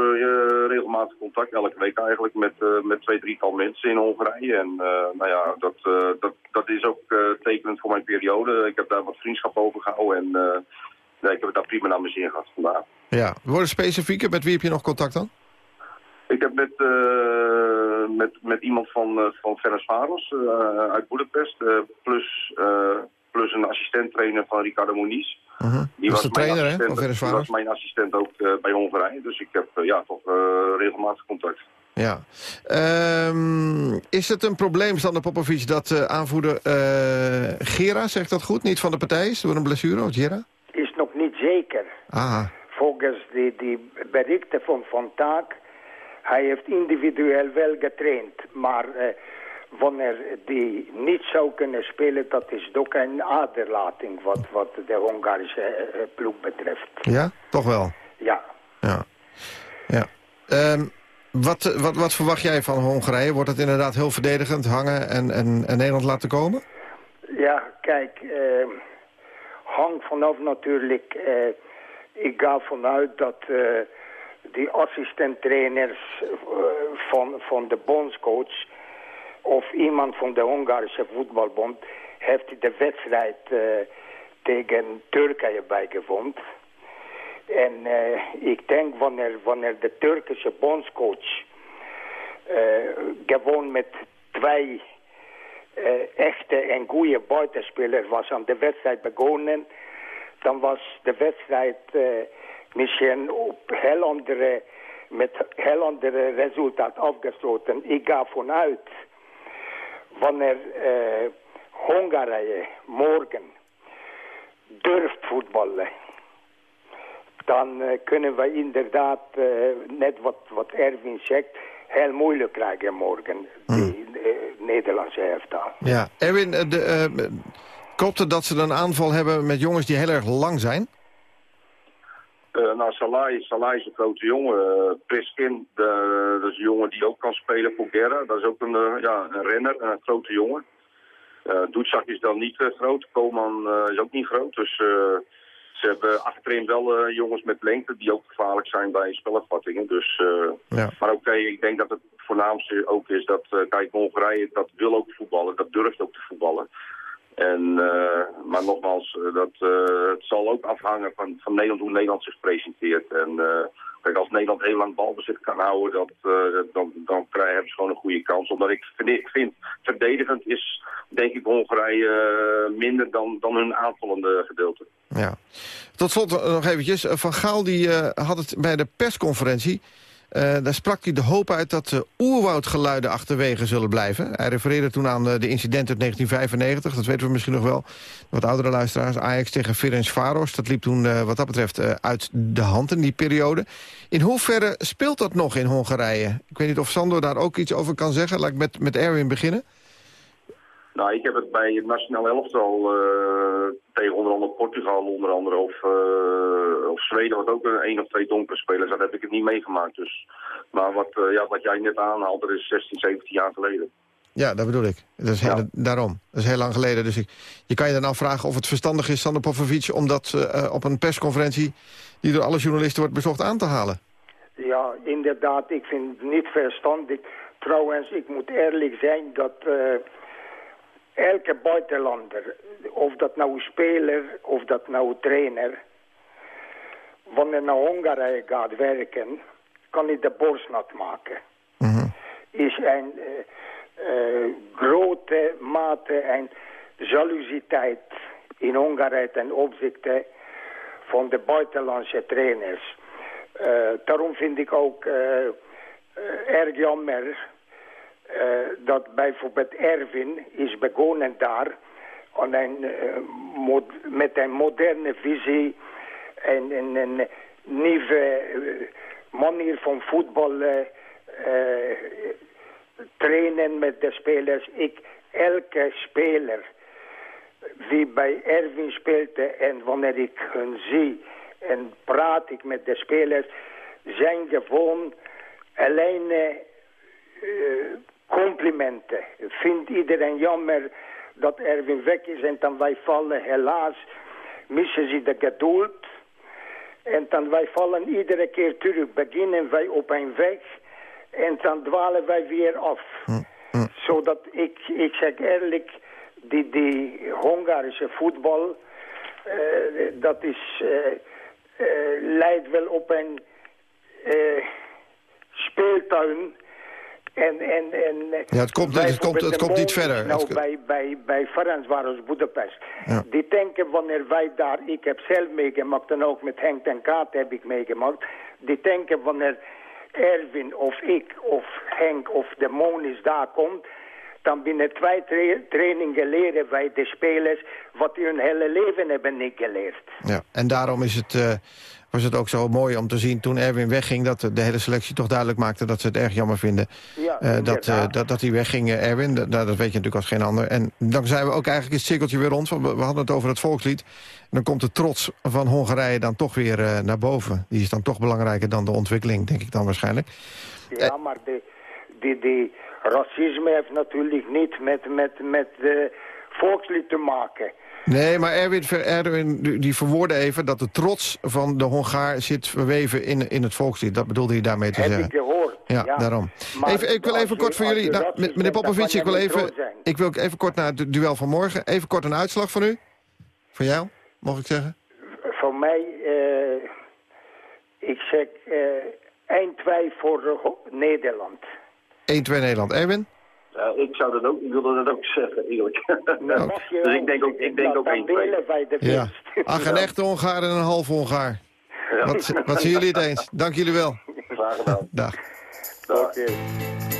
regelmatig contact, elke week eigenlijk, met, met twee, drietal mensen in Hongarije. En nou ja, dat, dat, dat is ook tekenend voor mijn periode. Ik heb daar wat vriendschap over gehouden en nee, ik heb het daar prima naar mijn zin gehad vandaag. Ja, worden specifieker, met wie heb je nog contact dan? Ik heb met, met, met iemand van, van Ferencváros uit Budapest, plus, plus een assistent-trainer van Ricardo Moniz. Uh -huh. Die was, de trainer hè, van Die was mijn assistent ook uh, bij Hongarije. Dus ik heb uh, ja, toch uh, regelmatig contact. Ja. Um, is het een probleem, Sander Popovic, dat aanvoerder Gera, zegt dat goed, niet van de partij is door een blessure, of Gera? Is nog niet zeker. Aha. Volgens die, die berichten van Van Taak, hij heeft individueel wel getraind, maar wanneer die niet zou kunnen spelen, dat is ook een aderlating wat, wat de Hongarische uh, ploeg betreft. Ja, toch wel? Ja. Ja. ja. Um, wat, wat, wat verwacht jij van Hongarije? Wordt het inderdaad heel verdedigend hangen en, en, en Nederland laten komen? Ja, kijk, uh, hang vanaf natuurlijk. Uh, ik ga vanuit dat die assistenttrainers van, van de bondscoach of iemand van de Hongarische voetbalbond heeft de wedstrijd uh, tegen Turkije bijgewoond. En uh, ik denk wanneer, wanneer de Turkse bondscoach uh, gewoon met twee echte en goede buitenspelers was aan de wedstrijd begonnen, dan was de wedstrijd misschien op heel andere, met heel andere resultaat afgesloten. Ik ga vanuit wanneer uh, Hongarije morgen durft voetballen, dan uh, kunnen we inderdaad, uh, net wat, wat Erwin zegt, heel moeilijk krijgen morgen, die Nederlandse elftal. Ja, Erwin, de, klopt het dat ze een aanval hebben met jongens die heel erg lang zijn? Uh, nou, Salai, Salai is een grote jongen. Uh, Priskin, de, dat is een jongen die ook kan spelen voor Guerra. Dat is ook een, uh, ja, een renner, een grote jongen. Uh, Doetzak is dan niet groot. Koman is ook niet groot. Dus ze hebben achterin wel jongens met lengte die ook gevaarlijk zijn bij spelopvattingen. Dus, ja. Maar oké, okay, ik denk dat het voornaamste ook is dat, kijk, Hongarije, dat wil ook voetballen. Dat durft ook te voetballen. En, uh, maar nogmaals, dat, uh, het zal ook afhangen van, van Nederland, hoe Nederland zich presenteert. En kijk, als Nederland heel lang balbezit kan houden, dat, dan, dan krijgen ze gewoon een goede kans. Omdat ik vind, ik vind verdedigend is, denk ik, Hongarije minder dan, dan hun aanvallende gedeelte. Ja. Tot slot nog eventjes. Van Gaal die, had het bij de persconferentie... Uh, daar sprak hij de hoop uit dat de oerwoudgeluiden achterwege zullen blijven. Hij refereerde toen aan de incident uit 1995. Dat weten we misschien nog wel. Wat oudere luisteraars. Ajax tegen Ferencváros. Dat liep toen wat dat betreft uit de hand in die periode. In hoeverre speelt dat nog in Hongarije? Ik weet niet of Sandor daar ook iets over kan zeggen. Laat ik met, met Erwin beginnen. Nou, ik heb het bij het nationaal elftal uh, tegen onder andere Portugal onder andere of, uh, of Zweden, wat ook een één of twee donkere spelers, dat heb ik het niet meegemaakt. Dus. Maar wat, uh, ja, wat jij net aanhaalt, dat is 16, 17 jaar geleden. Ja, dat bedoel ik. Dat is heel, ja. Daarom. Dat is heel lang geleden. Dus ik, je kan je dan afvragen of het verstandig is, Sander Popovic... om dat uh, op een persconferentie die door alle journalisten wordt bezocht aan te halen. Ja, inderdaad. Ik vind het niet verstandig. Trouwens, ik moet eerlijk zijn dat uh, elke buitenlander... of dat nou speler of dat nou trainer... wanneer naar Hongarije gaat werken... kan hij de borst nat maken. Mm -hmm. Is een... Uh, uh, grote mate en jaloeziteit in Hongarije ten opzichte van de buitenlandse trainers. Uh, daarom vind ik ook erg jammer dat bijvoorbeeld Erwin is begonnen daar een, met een moderne visie en een, een nieuwe manier van voetbal trainen met de spelers. Ik, elke speler wie bij Erwin speelde en wanneer ik hun zie en praat ik met de spelers, zijn gewoon alleen complimenten. Vindt iedereen jammer dat Erwin weg is en dan wij vallen helaas, missen ze de geduld. En dan wij vallen iedere keer terug, beginnen wij op een weg en dan dwalen wij weer af. Hm, hm. Zodat ik, ik zeg eerlijk, die, die Hongarische voetbal, uh, dat is, uh, uh, leidt wel op een speeltuin. En, en, en, ja, het komt, het komt, het komt niet verder. Nou, bij, bij, bij Ferencváros Budapest. Ja. Die denken wanneer wij daar, ik heb zelf meegemaakt en ook met Henk ten Kaat heb ik meegemaakt. Die denken wanneer Erwin of ik of Henk of de Monis daar komt... dan binnen twee tra trainingen leren wij de spelers... wat hun hele leven hebben niet geleerd. Ja, en daarom is het, uh, was het ook zo mooi om te zien toen Erwin wegging... dat de hele selectie toch duidelijk maakte dat ze het erg jammer vinden... Ja, uh, dat, uh, dat, dat hij wegging, Erwin. Dat, dat weet je natuurlijk als geen ander. En dan zijn we ook eigenlijk het cirkeltje weer rond. We, we hadden het over het volkslied dan komt de trots van Hongarije dan toch weer uh, naar boven. Die is dan toch belangrijker dan de ontwikkeling, denk ik dan waarschijnlijk. Ja, maar de, die, die racisme heeft natuurlijk niet met, met, met de volkslied te maken. Nee, maar Erwin, Erwin die verwoordde even dat de trots van de Hongaar zit verweven in, in het volkslied. Dat bedoelde hij daarmee te Heb zeggen. ik gehoord. Ja, ja. daarom. Maar Even, ik wil even kort voor jullie... Nou, meneer Popovic, ik wil, even, ik wil even kort naar het duel van morgen. Even kort een uitslag van u. Van jou, mag ik zeggen? Voor mij, uh, ik zeg uh, 1-2 voor uh, Nederland. 1-2 Nederland. Erwin? Ja, ik zou dat ook, ik wilde dat ook zeggen, eigenlijk. [LAUGHS] Nou, je dus ik denk ook, ik denk ook 1-2. Ja. Ach, een echte Hongaar en een halve Hongaar. Ja. Wat, wat zien jullie het eens? Dank jullie wel. Graag gedaan. Dag. Dag. Okay.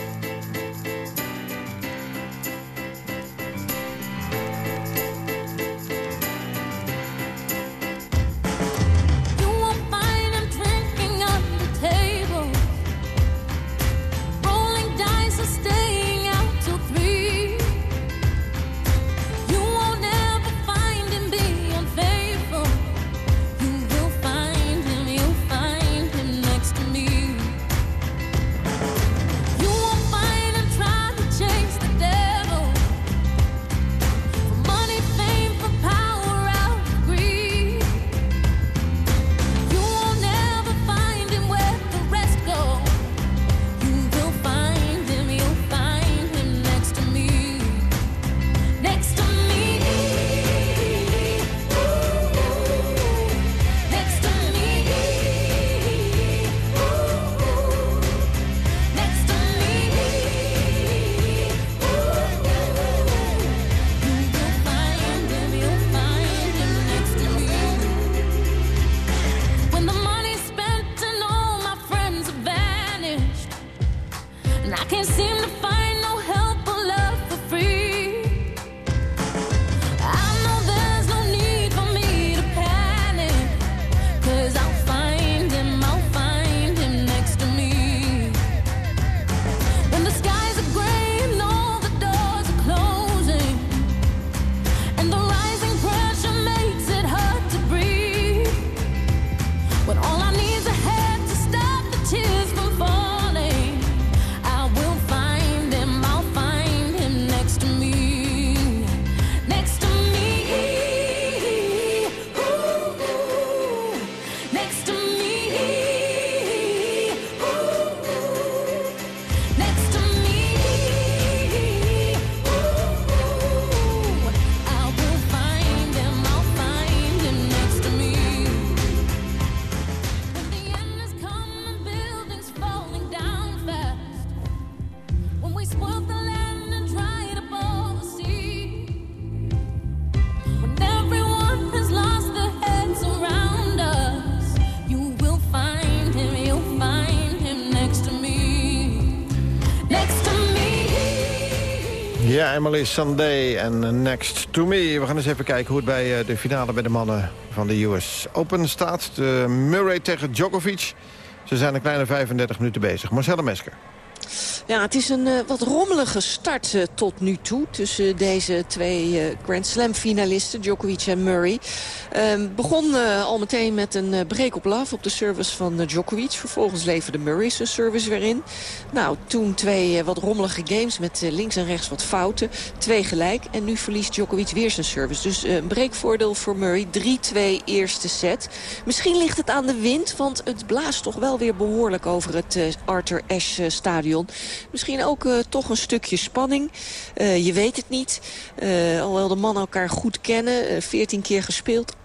Emily Sunday en Next to Me. We gaan eens even kijken hoe het bij eh, de finale bij de mannen van de US Open staat. De Murray tegen Djokovic. Ze zijn een kleine 35 minuten bezig. Marcella Mesker. Ja, het is een uh, wat rommelige start uh, tot nu toe tussen deze twee uh, Grand Slam finalisten, Djokovic en Murray. Ehm, begon al meteen met een break op love op de service van Djokovic. Vervolgens leverde Murray zijn service weer in. Nou, toen twee wat rommelige games met links en rechts wat fouten. Twee gelijk en nu verliest Djokovic weer zijn service. Dus een breakvoordeel voor Murray. 3-2 eerste set. Misschien ligt het aan de wind, want het blaast toch wel weer behoorlijk over het Arthur Ashe stadion. Misschien ook uh, toch een stukje spanning. Uh, je weet het niet. Uh, alhoewel de mannen elkaar goed kennen. 14 keer gespeeld. 8-6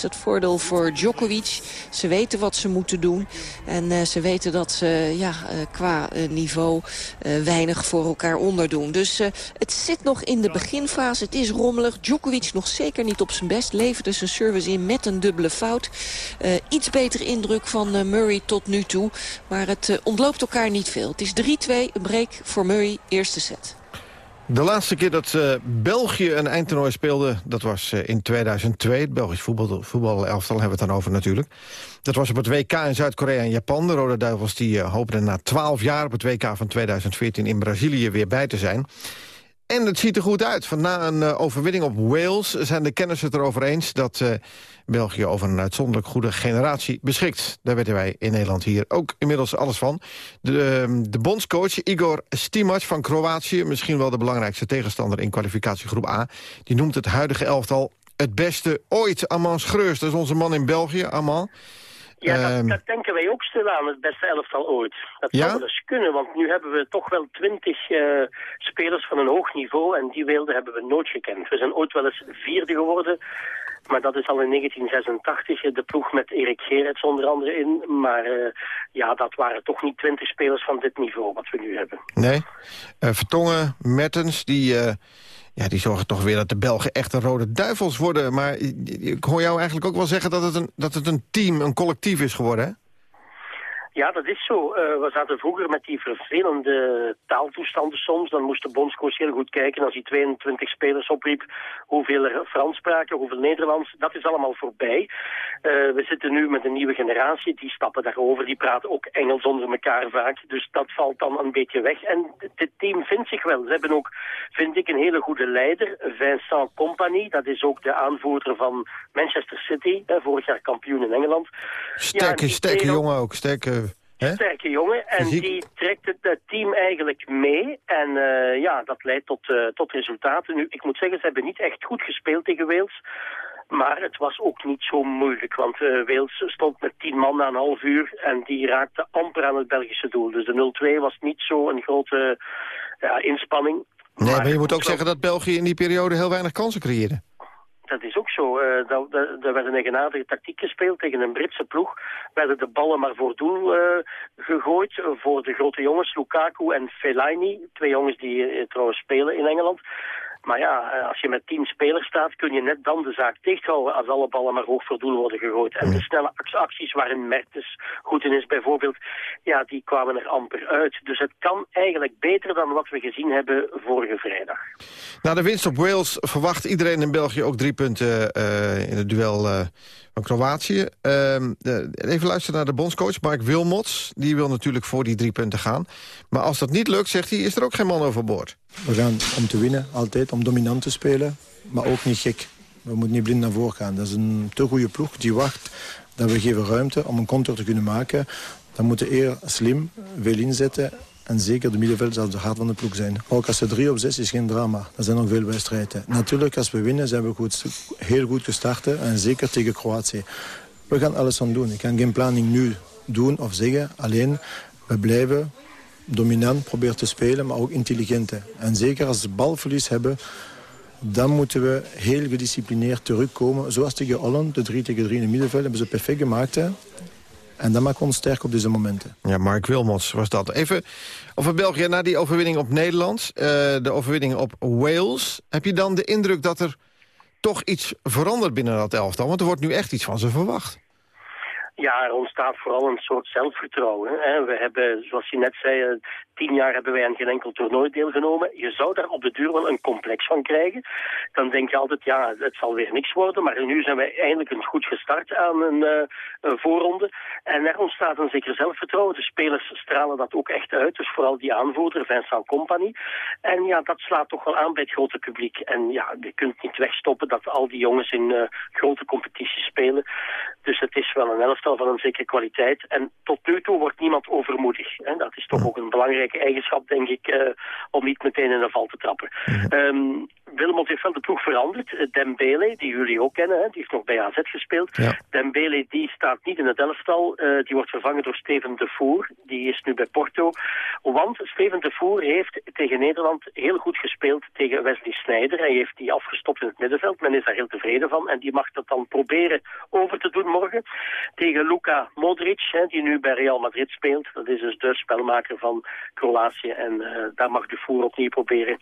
het voordeel voor Djokovic. Ze weten wat ze moeten doen. En ze weten dat ze ja, qua niveau weinig voor elkaar onderdoen. Dus het zit nog in de beginfase. Het is rommelig. Djokovic nog zeker niet op zijn best. Leverde zijn service in met een dubbele fout. iets beter indruk van Murray tot nu toe. Maar het ontloopt elkaar niet veel. Het is 3-2 een break voor Murray, eerste set. De laatste keer dat uh, België een eindtoernooi speelde, dat was uh, in 2002. Het Belgisch voetbal, voetbalelftal hebben we het dan over natuurlijk. Dat was op het WK in Zuid-Korea en Japan. De Rode Duivels die, uh, hoopten na 12 jaar op het WK van 2014 in Brazilië weer bij te zijn. En het ziet er goed uit. Van na een uh, overwinning op Wales zijn de kenners het erover eens... dat uh, België over een uitzonderlijk goede generatie beschikt. Daar weten wij in Nederland hier ook inmiddels alles van. De, uh, de bondscoach Igor Stimac van Kroatië... misschien wel de belangrijkste tegenstander in kwalificatiegroep A... die noemt het huidige elftal het beste ooit. Amman Schreus, dat is onze man in België, Amman... Ja, dat, ehm, dat, denken wij ook stilaan, het beste elftal ooit. Dat zou wel eens kunnen, want nu hebben we toch wel twintig uh, spelers van een hoog niveau en die wilde hebben we nooit gekend. We zijn ooit wel eens vierde geworden, maar dat is al in 1986, de ploeg met Erik Gerets onder andere in. Maar uh, ja, dat waren toch niet twintig spelers van dit niveau wat we nu hebben. Nee, uh, Vertongen, Mertens, die ja, die zorgen toch weer dat de Belgen echt een rode duivels worden. Maar ik hoor jou eigenlijk ook wel zeggen dat het een, dat het een team, een collectief is geworden, hè? Ja, dat is zo. Uh, we zaten vroeger met die vervelende taaltoestanden soms. Dan moest de bondscoach heel goed kijken als hij 22 spelers opriep hoeveel er Frans spraken, hoeveel Nederlands. Dat is allemaal voorbij. Uh, we zitten nu met een nieuwe generatie, die stappen daarover. Die praten ook Engels onder elkaar vaak. Dus dat valt dan een beetje weg. En dit team vindt zich wel. Ze hebben ook, vind ik, een hele goede leider. Vincent Company, dat is ook de aanvoerder van Manchester City. vorig jaar kampioen in Engeland. Sterke, ja, sterke jongen ook. Sterke sterke jongen. En die trekt het, team eigenlijk mee. En uh, ja, dat leidt tot, uh, tot resultaten. Nu, ik moet zeggen, ze hebben niet echt goed gespeeld tegen Wales. Maar het was ook niet zo moeilijk, want uh, Wales stond met tien man na een half uur en die raakte amper aan het Belgische doel. Dus de 0-2 was niet zo een grote ja, inspanning. Nee, maar, maar je moet ook zeggen dat België in die periode heel weinig kansen creëerde. Dat is ook zo. Uh, er werd een eigenaardige tactiek gespeeld tegen een Britse ploeg. Werden de ballen maar voor doel uh, gegooid voor de grote jongens, Lukaku en Fellaini. Twee jongens die uh, trouwens spelen in Engeland. Maar ja, eh, als je met tien spelers staat, kun je net dan de zaak dichthouden als alle ballen maar hoog voor doel worden gegooid. En de snelle acties waarin Mertens goed in is bijvoorbeeld, ja, die kwamen er amper uit. Dus het kan eigenlijk beter dan wat we gezien hebben vorige vrijdag. Na de winst op Wales verwacht iedereen in België ook drie punten uh, in het duel uh, Kroatië. Uh, even luisteren naar de bondscoach Mark Wilmots. Die wil natuurlijk voor die drie punten gaan. Maar als dat niet lukt, zegt hij, is er ook geen man overboord. We gaan om te winnen, altijd, om dominant te spelen. Maar ook niet gek. We moeten niet blind naar voren gaan. Dat is een te goede ploeg die wacht dat we geven ruimte om een counter te kunnen maken. Dan moeten we eer slim veel inzetten. En zeker de middenveld zal de hart van de ploeg zijn. Ook als ze 3 op 6 is geen drama. Er zijn nog veel wedstrijden. Natuurlijk, als we winnen, zijn we goed, heel goed gestart. En zeker tegen Kroatië. We gaan alles aan doen. Ik kan geen planning nu doen of zeggen. Alleen, we blijven dominant proberen te spelen, maar ook intelligent. En zeker als we balverlies hebben, dan moeten we heel gedisciplineerd terugkomen. Zoals tegen Holland, de 3 tegen 3 in het middenveld, hebben ze perfect gemaakt. En dat maakt ons sterk op deze momenten. Ja, Mark Wilmots was dat. Even over België, na die overwinning op Nederland... Uh, de overwinning op Wales... heb je dan de indruk dat er toch iets verandert binnen dat elftal? Want er wordt nu echt iets van ze verwacht. Ja, er ontstaat vooral een soort zelfvertrouwen. Hè. We hebben, zoals je net zei, eh, tien jaar hebben wij aan geen enkel toernooi deelgenomen. Je zou daar op de duur wel een complex van krijgen. Dan denk je altijd, ja, het zal weer niks worden. Maar nu zijn wij eindelijk eens goed gestart aan een, uh, een voorronde. En er ontstaat een zeker zelfvertrouwen. De spelers stralen dat ook echt uit. Dus vooral die aanvoerder, Vincent Company. En ja, dat slaat toch wel aan bij het grote publiek. En ja, je kunt niet wegstoppen dat al die jongens in uh, grote competities spelen. Dus het is wel een elftal van een zekere kwaliteit. En tot nu toe wordt niemand overmoedig. Hè. Dat is toch ook een belangrijke eigenschap, denk ik, uh, om niet meteen in de val te trappen. Um, Wilmot heeft wel de ploeg veranderd. Dembele, die jullie ook kennen, hè, die heeft nog bij AZ gespeeld. Ja. Dembele die staat niet in het elftal. Uh, die wordt vervangen door Steven de Voer. Die is nu bij Porto. Want Steven de Voer heeft tegen Nederland heel goed gespeeld tegen Wesley Sneijder. Hij heeft die afgestopt in het middenveld. Men is daar heel tevreden van. En die mag dat dan proberen over te doen morgen. Tegen Luka Modric, hè, die nu bij Real Madrid speelt. Dat is dus de spelmaker van Kroatië. En uh, daar mag de Voer opnieuw proberen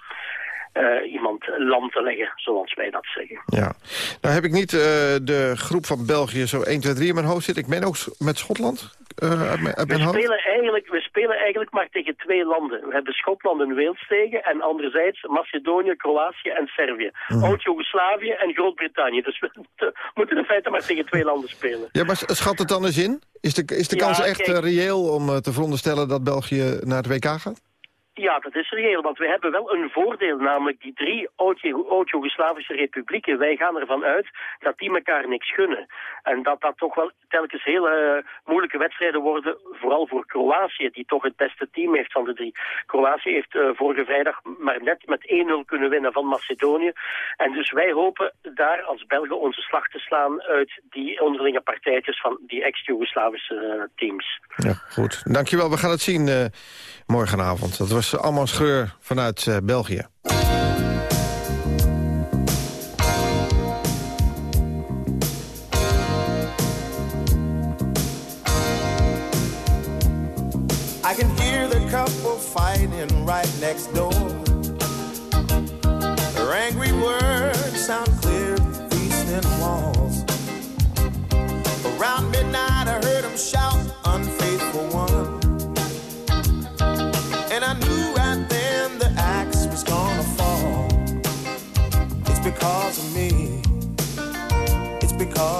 uh, iemand lam te leggen, zoals wij dat zeggen. Ja. Nou heb ik niet uh, de groep van België zo 1, 2, 3 in mijn hoofd zitten. Ik ben ook met Schotland uh, uit mijn, uit mijn we, spelen eigenlijk, we spelen eigenlijk maar tegen twee landen. We hebben Schotland en Wales tegen en anderzijds Macedonië, Kroatië en Servië. Mm. Oud-Joegoslavië en Groot-Brittannië. Dus [LAUGHS] we moeten in feite maar tegen twee landen spelen. Ja, maar schat het dan eens in? Is de, is de kans echt kijk, reëel om te veronderstellen dat België naar het WK gaat? Ja, dat is reëel, want we hebben wel een voordeel, namelijk die drie oud-Joegoslavische republieken. Wij gaan ervan uit dat die elkaar niks gunnen. En dat dat toch wel telkens hele uh, moeilijke wedstrijden worden, vooral voor Kroatië, die toch het beste team heeft van de drie. Kroatië heeft uh, vorige vrijdag maar net met 1-0 kunnen winnen van Macedonië. En dus wij hopen daar als Belgen onze slag te slaan uit die onderlinge partijtjes van die ex-Joegoslavische uh, teams. Ja, goed. Dankjewel, we gaan het zien morgenavond. Dat was allemaal scheur vanuit uh, België. I can hear the couple fighting right next door. Their angry words sound clear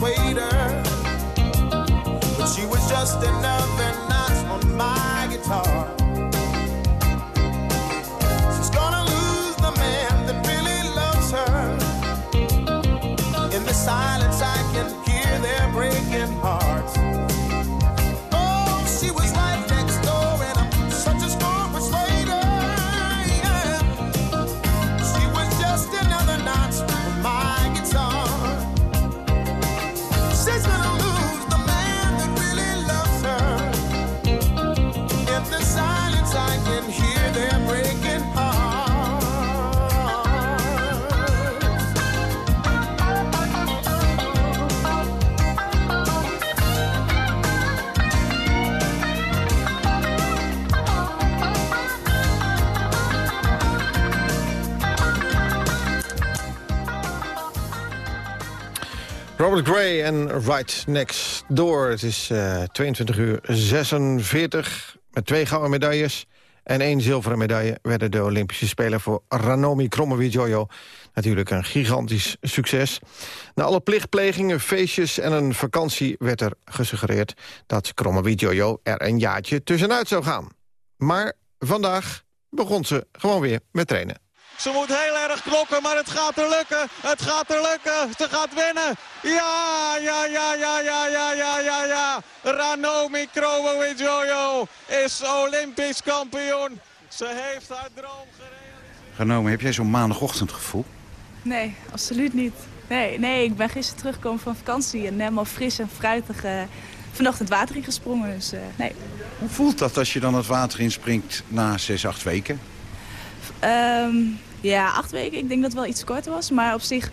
Strong persuader. But she was just another notch on my guitar. Robert Gray en Right Next Door. Het is eh 22 uur 46 met twee gouden medailles... en één zilveren medaille werden de Olympische Spelen voor Ranomi Kromowidjojo. Natuurlijk een gigantisch succes. Na alle plichtplegingen, feestjes en een vakantie werd er gesuggereerd... dat Kromowidjojo er een jaartje tussenuit zou gaan. Maar vandaag begon ze gewoon weer met trainen. Ze moet heel erg klokken, maar het gaat er lukken. Het gaat er lukken. Ze gaat winnen. Ja, ja, ja, ja, ja, ja, ja, ja, ja. Ranomi Kromowidjojo is Olympisch kampioen. Ze heeft haar droom Genomen, heb jij zo'n maandagochtendgevoel? Nee, absoluut niet. Nee, nee, ik ben gisteren teruggekomen van vakantie en helemaal fris en fruitig uh, vanochtend water ingesprongen. Dus uh, nee. Hoe voelt dat als je dan het water inspringt na zes, acht weken? Um, ja, acht weken. Ik denk dat het wel iets korter was. Maar op zich,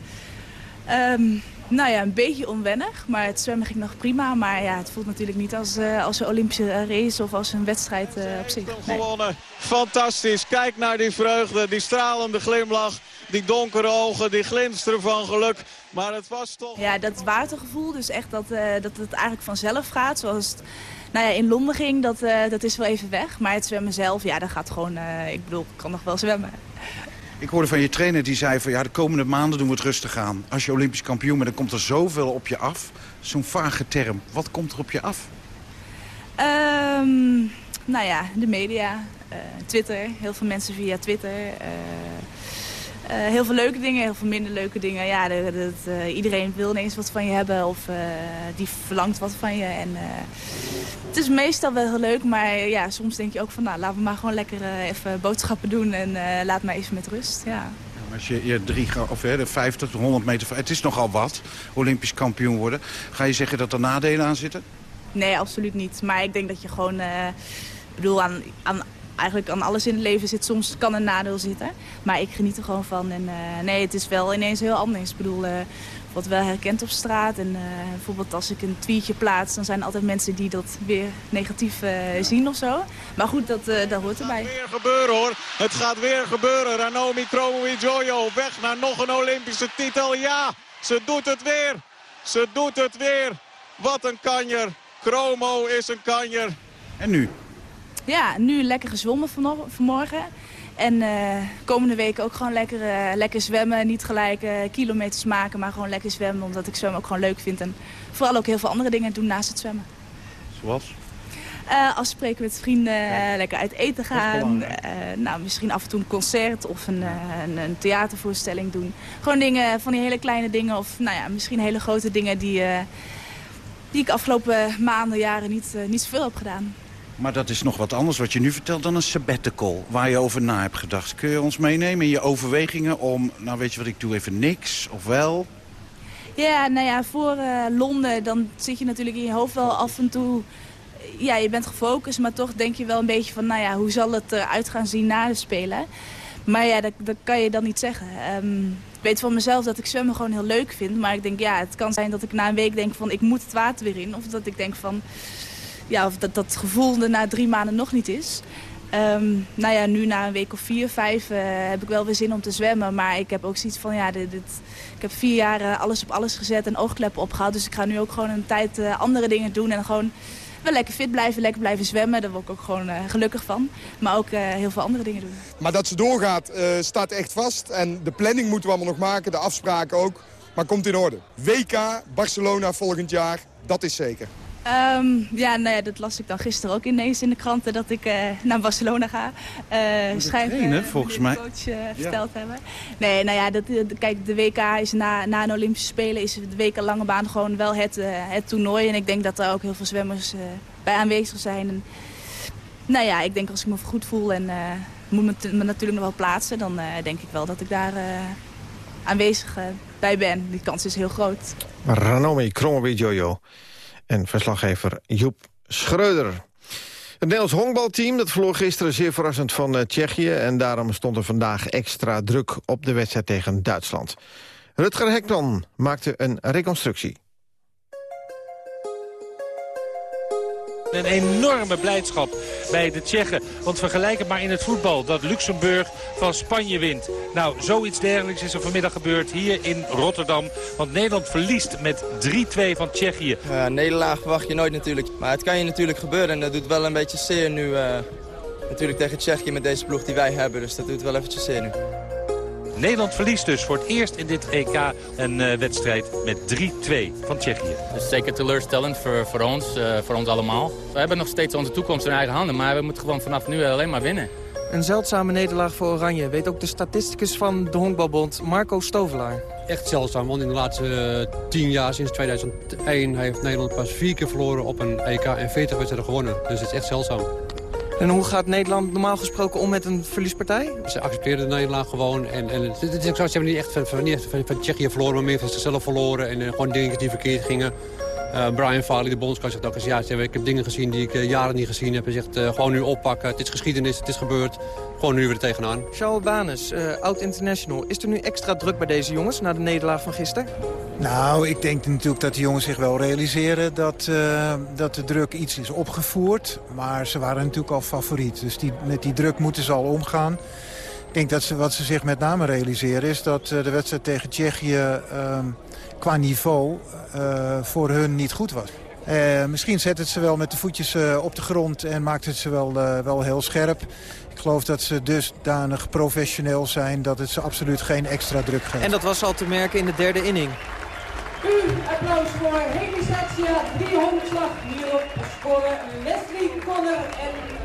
um, nou ja, een beetje onwennig. Maar het zwemmen ging nog prima. Maar ja, het voelt natuurlijk niet als, uh, als een Olympische race of als een wedstrijd uh, op zich. Nee. Gewonnen. Fantastisch. Kijk naar die vreugde, die stralende glimlach. Die donkere ogen, die glinsteren van geluk. Maar het was toch... Ja, dat watergevoel. Dus echt dat, uh, dat het eigenlijk vanzelf gaat. Zoals het nou ja, in Londen ging, dat, dat is wel even weg. Maar het zwemmen zelf, ja, dat gaat gewoon... Ik bedoel, ik kan nog wel zwemmen. Ik hoorde van je trainer, die zei van ja, de komende maanden doen we het rustig aan. Als je Olympisch kampioen bent, dan komt er zoveel op je af. Zo'n vage term. Wat komt er op je af? Um, nou ja, de media, uh, Twitter. Heel veel mensen via Twitter. Uh, heel veel leuke dingen, heel veel minder leuke dingen. Ja, dat, dat, uh, iedereen wil ineens wat van je hebben of uh, die verlangt wat van je. En, het is meestal wel heel leuk, maar ja, soms denk je ook van... nou, laten we maar gewoon lekker even boodschappen doen en laat maar even met rust. Ja. Als je, je drie, of hè, de 50, de 100 meter, het is nogal wat, Olympisch kampioen worden. Ga je zeggen dat er nadelen aan zitten? Nee, absoluut niet. Maar ik denk dat je gewoon, ik bedoel, aan, aan eigenlijk aan alles in het leven zit. Soms kan een nadeel zitten. Maar ik geniet er gewoon van. En uh, nee, het is wel ineens heel anders. Ik bedoel, uh, wat wel herkend op straat. En uh, bijvoorbeeld als ik een tweetje plaats, dan zijn er altijd mensen die dat weer negatief zien of zo. Maar goed, dat, dat hoort erbij. Het gaat weer gebeuren hoor. Het gaat weer gebeuren. Ranomi Kromowidjojo op weg naar nog een Olympische titel. Ja, ze doet het weer. Ze doet het weer. Wat een kanjer. Kromo is een kanjer. En nu? Ja, nu lekker gezwommen vanmorgen. En uh, komende weken ook gewoon lekker, uh, lekker zwemmen. Niet gelijk uh, kilometers maken, maar gewoon lekker zwemmen. Omdat ik zwemmen ook gewoon leuk vind. En vooral ook heel veel andere dingen doen naast het zwemmen. Zoals? afspreken met vrienden, ja. lekker uit eten gaan. nou, misschien af en toe een concert of een, een, een, theatervoorstelling doen. Gewoon dingen, van die hele kleine dingen. Of nou ja, misschien hele grote dingen die, die ik afgelopen maanden, jaren niet, niet zoveel heb gedaan. Maar dat is nog wat anders wat je nu vertelt dan een sabbatical. Waar je over na hebt gedacht. Kun je ons meenemen in je overwegingen om... Nou weet je wat, ik doe even niks, of wel? Ja, nou ja, voor uh, Londen dan zit je natuurlijk in je hoofd wel af en toe... Ja, je bent gefocust, maar toch denk je wel een beetje van... Nou ja, hoe zal het eruit gaan zien na de Spelen? Maar ja, dat, dat kan je dan niet zeggen. Um, ik weet van mezelf dat ik zwemmen gewoon heel leuk vind. Maar ik denk, ja, het kan zijn dat ik na een week denk van... ik moet het water weer in. Of dat ik denk van ja, of dat, dat gevoel er na drie maanden nog niet is. Um, nou ja, nu na een week of vier, vijf uh, heb ik wel weer zin om te zwemmen. Maar ik heb ook zoiets van, ja, dit, ik heb vier jaar uh, alles op alles gezet en oogkleppen opgehaald. Dus ik ga nu ook gewoon een tijd uh, andere dingen doen en gewoon wel lekker fit blijven, lekker blijven zwemmen. Daar word ik ook gewoon gelukkig van. Maar ook heel veel andere dingen doen. Maar dat ze doorgaat staat echt vast. En de planning moeten we allemaal nog maken, de afspraken ook. maar komt in orde. WK, Barcelona volgend jaar, dat is zeker. Ehm, ja, nou ja, dat las ik dan gisteren ook ineens in de kranten dat ik uh, naar Barcelona ga. Uh, schrijven, trainen, volgens mij. coach uh, verteld hebben. Nee, nou ja, dat, kijk, de WK is na, na een Olympische Spelen is de WK lange baan gewoon wel het, het toernooi. En ik denk dat er ook heel veel zwemmers bij aanwezig zijn. En, nou ja, ik denk als ik me goed voel en moet me, me, natuurlijk nog wel plaatsen, dan denk ik wel dat ik daar aanwezig bij ben. Die kans is heel groot. Ranomi Kromowidjojo en verslaggever Joep Schreuder. Het Nederlands honkbalteam dat verloor gisteren zeer verrassend van uh, Tsjechië... en daarom stond er vandaag extra druk op de wedstrijd tegen Duitsland. Rutger Hekman maakte een reconstructie. Een enorme blijdschap bij de Tsjechen. Want vergelijk het maar in het voetbal dat Luxemburg van Spanje wint. Nou, zoiets dergelijks is er vanmiddag gebeurd hier in Rotterdam. Want Nederland verliest met 3-2 van Tsjechië. Ja, nederlaag verwacht je nooit natuurlijk. Maar het kan je natuurlijk gebeuren en dat doet wel een beetje zeer nu... Uh, natuurlijk tegen Tsjechië met deze ploeg die wij hebben. Dus dat doet wel eventjes zeer nu. Nederland verliest dus voor het eerst in dit EK een uh, wedstrijd met 3-2 van Tsjechië. is zeker teleurstellend voor, voor ons, uh, voor ons allemaal. We hebben nog steeds onze toekomst in eigen handen, maar we moeten gewoon vanaf nu alleen maar winnen. Een zeldzame nederlaag voor Oranje, weet ook de statisticus van de Honkbalbond, Marco Stovelaar. Echt zeldzaam, want in de laatste uh, tien jaar, sinds 2001, heeft Nederland pas vier keer verloren op een EK en 40 wedstrijden gewonnen. Dus het is echt zeldzaam. En hoe gaat Nederland normaal gesproken om met een verliespartij? Ze accepteren de gewoon. En, en het, ze hebben niet echt van, van, van, van Tsjechië verloren, maar meer van zichzelf verloren. En uh, gewoon dingen die verkeerd gingen. Uh, Brian Farley, de bondscoach, zegt ook eens... ja, ik heb dingen gezien die ik uh, jaren niet gezien heb. Hij zegt, uh, gewoon nu oppakken. Het is geschiedenis, het is gebeurd. Gewoon nu weer tegenaan. Charles Banes, oud-international. Is er nu extra druk bij deze jongens na de nederlaag van gisteren? Nou, ik denk natuurlijk dat de jongens zich wel realiseren... dat, dat de druk iets is opgevoerd. Maar ze waren natuurlijk al favoriet. Dus die, met die druk moeten ze al omgaan. Ik denk dat ze, wat ze zich met name realiseren... is dat de wedstrijd tegen Tsjechië qua niveau uh, voor hun niet goed was. Uh, misschien zet het ze wel met de voetjes uh, op de grond en maakt het ze wel, wel heel scherp. Ik geloof dat ze dusdanig professioneel zijn dat het ze absoluut geen extra druk geeft. En dat was al te merken in de derde inning. Applaus voor Heli Satsia, 300 slag hierop scoren Leslie Connor en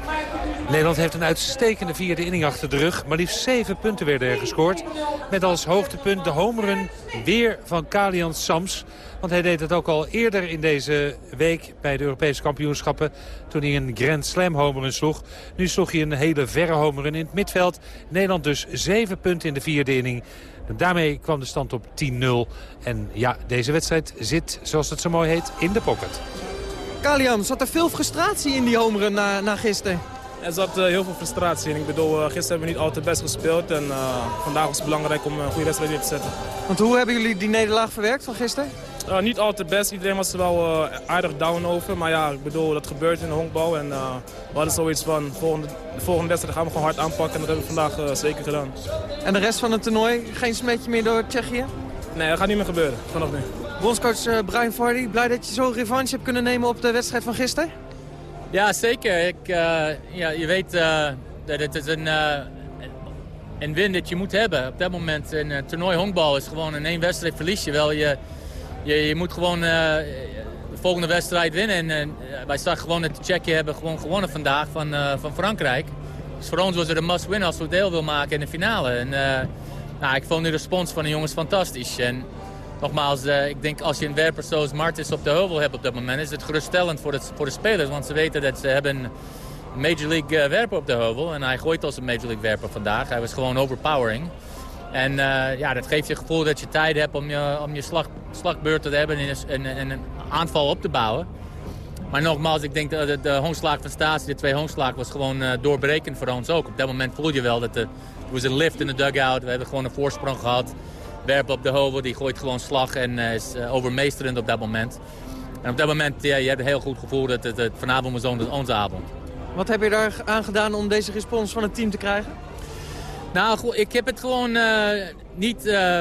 Nederland heeft een uitstekende vierde inning achter de rug. Maar liefst zeven punten werden er gescoord. Met als hoogtepunt de homerun weer van Kalian Sams. Want hij deed het ook al eerder in deze week bij de Europese kampioenschappen. Toen hij een Grand Slam homerun sloeg. Nu sloeg hij een hele verre homerun in het midveld. Nederland dus zeven punten in de vierde inning. Daarmee kwam de stand op 10-0. En ja, deze wedstrijd zit, zoals het zo mooi heet, in de pocket. Kalian, zat er veel frustratie in die homerun na, na gisteren? Er zat uh, heel veel frustratie in. Ik bedoel, uh, gisteren hebben we niet altijd best gespeeld. En uh, vandaag was het belangrijk om een goede wedstrijd neer te zetten. Want hoe hebben jullie die nederlaag verwerkt van gisteren? niet altijd best. Iedereen was er wel aardig down over. Maar ja, ik bedoel, dat gebeurt in de honkbal. En we hadden zoiets van, volgende, de volgende wedstrijd gaan we gewoon hard aanpakken. En dat hebben we vandaag zeker gedaan. En de rest van het toernooi, geen smetje meer door Tsjechië? Nee, dat gaat niet meer gebeuren vanaf nu. Bondscoach uh, Brian Vardy, blij dat je zo'n revanche hebt kunnen nemen op de wedstrijd van gisteren? Ja, zeker. Ik, uh, ja, je weet uh, dat het is een, een win dat je moet hebben. Op dat moment in een toernooi honkbal is gewoon in één wedstrijd verlies je wel. Je, je, je moet gewoon de volgende wedstrijd winnen. En wij zagen gewoon dat de Tsjechië hebben gewoon gewonnen vandaag van, van Frankrijk. Dus voor ons was het een must-win als we deel willen maken in de finale. En, nou, ik vond de respons van de jongens fantastisch. En, nogmaals, uh, ik denk als je een werper zoals Martens op de heuvel hebt op dat moment... is het geruststellend voor, het, voor de spelers. Want ze weten dat ze hebben Major League uh, werper op de heuvel. En hij gooit als een Major League werper vandaag. Hij was gewoon overpowering. En uh, ja, dat geeft je het gevoel dat je tijd hebt om je, om je slag, slagbeurt te hebben... en, en, een aanval op te bouwen. Maar nogmaals, ik denk dat de, de hoonslaag van Stasi, de twee hoonslagen, was gewoon doorbrekend voor ons ook. Op dat moment voel je wel dat er was een lift in de dugout. We hebben gewoon een voorsprong gehad. Werp op de hovel, die gooit gewoon slag en uh, is uh, overmeesterend op dat moment. En op dat moment, ja, je hebt een heel goed gevoel dat het, het vanavond was onze avond. Wat heb je daar aan gedaan om deze respons van het team te krijgen? Nou, ik heb het gewoon niet, uh,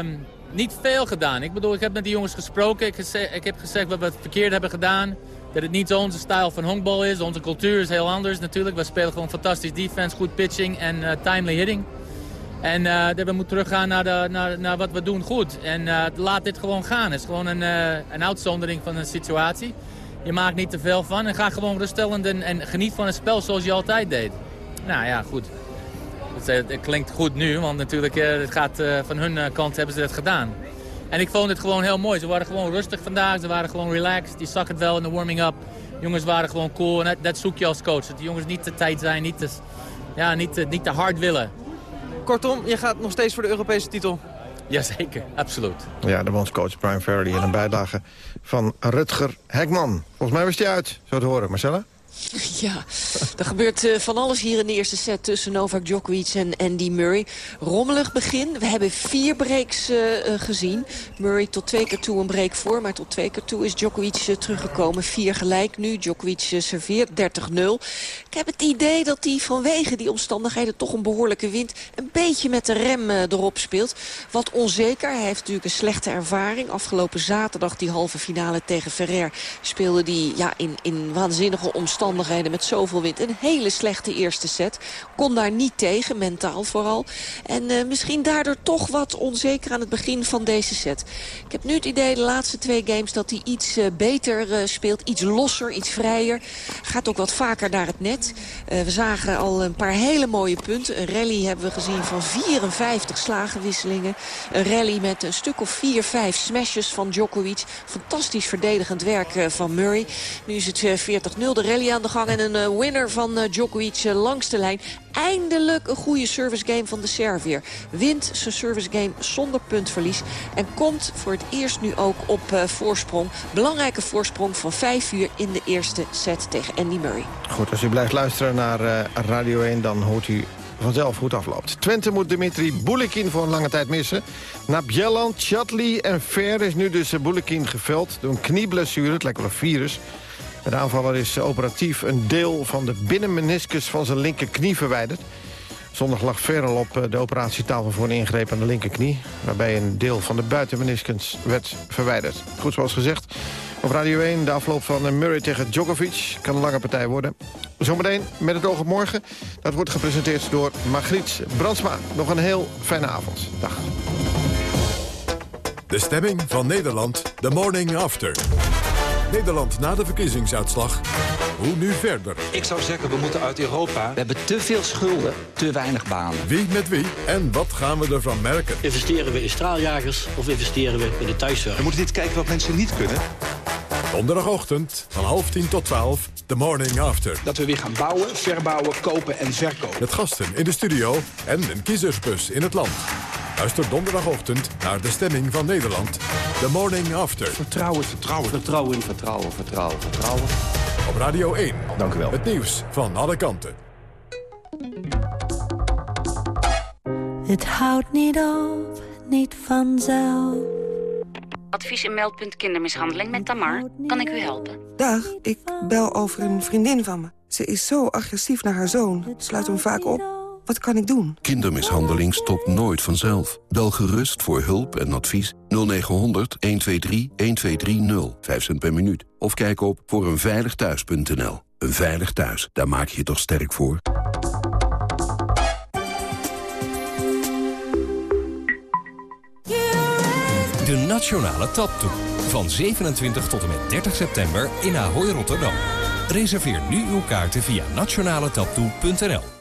niet veel gedaan. Ik bedoel, ik heb met die jongens gesproken. Ik, ik heb gezegd wat we verkeerd hebben gedaan. Dat het niet onze stijl van honkbal is. Onze cultuur is heel anders natuurlijk. We spelen gewoon fantastisch defense, goed pitching en timely hitting. En uh, dat we moeten teruggaan naar, de, naar, naar wat we doen goed. En uh, laat dit gewoon gaan. Het is gewoon een, een uitzondering van een situatie. Je maakt niet te veel van en ga gewoon ruststellend en, en geniet van het spel zoals je altijd deed. Nou ja, goed. Het, klinkt goed nu, want natuurlijk het gaat, van hun kant hebben ze het gedaan. En ik vond het gewoon heel mooi. Ze waren gewoon rustig vandaag, ze waren gewoon relaxed. Die zag het wel in de warming-up. Jongens waren gewoon cool en dat, dat, zoek je als coach. Dat die jongens niet te tijd zijn, niet te, ja, niet te, niet te hard willen. Kortom, je gaat nog steeds voor de Europese titel. Jazeker, absoluut. Ja, de bondscoach Brian Ferry in een bijlage van Rutger Hekman. Volgens mij was hij uit, zo te horen. Marcella? Ja, er gebeurt uh, van alles hier in de eerste set tussen Novak Djokovic en Andy Murray. Rommelig begin. We hebben vier breaks uh, uh, gezien. Murray tot twee keer toe een break voor. Maar tot twee keer toe is Djokovic teruggekomen. Vier gelijk nu. Djokovic serveert 30-0. Ik heb het idee dat hij vanwege die omstandigheden toch een behoorlijke wind... een beetje met de rem erop speelt. Wat onzeker. Hij heeft natuurlijk een slechte ervaring. Afgelopen zaterdag die halve finale tegen Ferrer speelde hij ja, in, in waanzinnige omstandigheden met zoveel wind. Een hele slechte eerste set. Kon daar niet tegen, mentaal vooral. En uh, misschien daardoor toch wat onzeker aan het begin van deze set. Ik heb nu het idee de laatste twee games dat hij iets uh, beter speelt. Iets losser, iets vrijer. Gaat ook wat vaker naar het net. We zagen al een paar hele mooie punten. Een rally hebben we gezien van 54 slagenwisselingen. Een rally met een stuk of 4, 5 smashes van Djokovic. Fantastisch verdedigend werk van Murray. Nu is het 40-0. De rally aan de gang. En een winner van Djokovic langs de lijn. Eindelijk een goede service game van de Servier. Wint zijn service game zonder puntverlies. En komt voor het eerst nu ook op voorsprong. Belangrijke voorsprong van 5-4 in de eerste set tegen Andy Murray. Goed, als u blijft luisteren naar Radio 1, dan hoort u vanzelf het afloopt. Twente moet Dimitri Boulikin voor een lange tijd missen. Na Bjelland, Chatli en Fer is nu dus Boulikin geveld door een knieblessure. Het lijkt wel een virus. De aanvaller is operatief een deel van de binnenmeniscus van zijn linkerknie verwijderd. Zondag lag Ferrel op eh, de operatietafel voor een ingreep aan de linkerknie... waarbij een deel van de buitenmeniscus werd verwijderd. Goed zoals gezegd, op Radio 1 de afloop van Murray tegen Djokovic. Kan een lange partij worden. Zometeen met het oog op morgen. Dat wordt gepresenteerd door Margriet Brandsma. Nog een heel fijne avond. Dag. De stemming van Nederland, The Morning After. Nederland na de verkiezingsuitslag. Hoe nu verder? Ik zou zeggen, we moeten uit Europa. We hebben te veel schulden, te weinig banen. Wie met wie en wat gaan we ervan merken? Investeren we in straaljagers of investeren we in de thuiszorg? We moeten dit kijken wat mensen niet kunnen. Donderdagochtend van half tien tot twaalf, The Morning After. Dat we weer gaan bouwen, verbouwen, kopen en verkopen. Met gasten in de studio en een kiezersbus in het land. Luister donderdagochtend naar de stemming van Nederland. The Morning After. Vertrouwen, vertrouwen. Vertrouwen, vertrouwen, vertrouwen, vertrouwen. Op Radio 1. Dank u wel. Het nieuws van alle kanten. Het houdt niet op, niet vanzelf. Advies en meldpunt kindermishandeling met Tamar. Kan ik u helpen? Dag, ik bel over een vriendin van me. Ze is zo agressief naar haar zoon. Sluit hem vaak op. Wat kan ik doen? Kindermishandeling stopt nooit vanzelf. Bel gerust voor hulp en advies 0900 123 1230. 5 cent per minuut. Of kijk op voor eenveiligthuis.nl. Een veilig thuis, daar maak je je toch sterk voor? De Nationale Taptoe. Van 27 tot en met 30 september in Ahoy Rotterdam. Reserveer nu uw kaarten via nationaletaptoe.nl.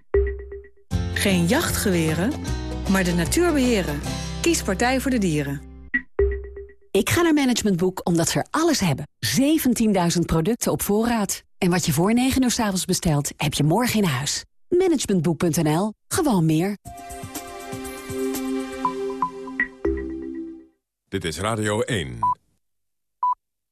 Geen jachtgeweren, maar de natuur beheren. Kies Partij voor de Dieren. Ik ga naar Management Boek omdat ze er alles hebben. 17.000 producten op voorraad. En wat je voor 9 uur s avonds bestelt, heb je morgen in huis. Managementboek.nl. Gewoon meer. Dit is Radio 1.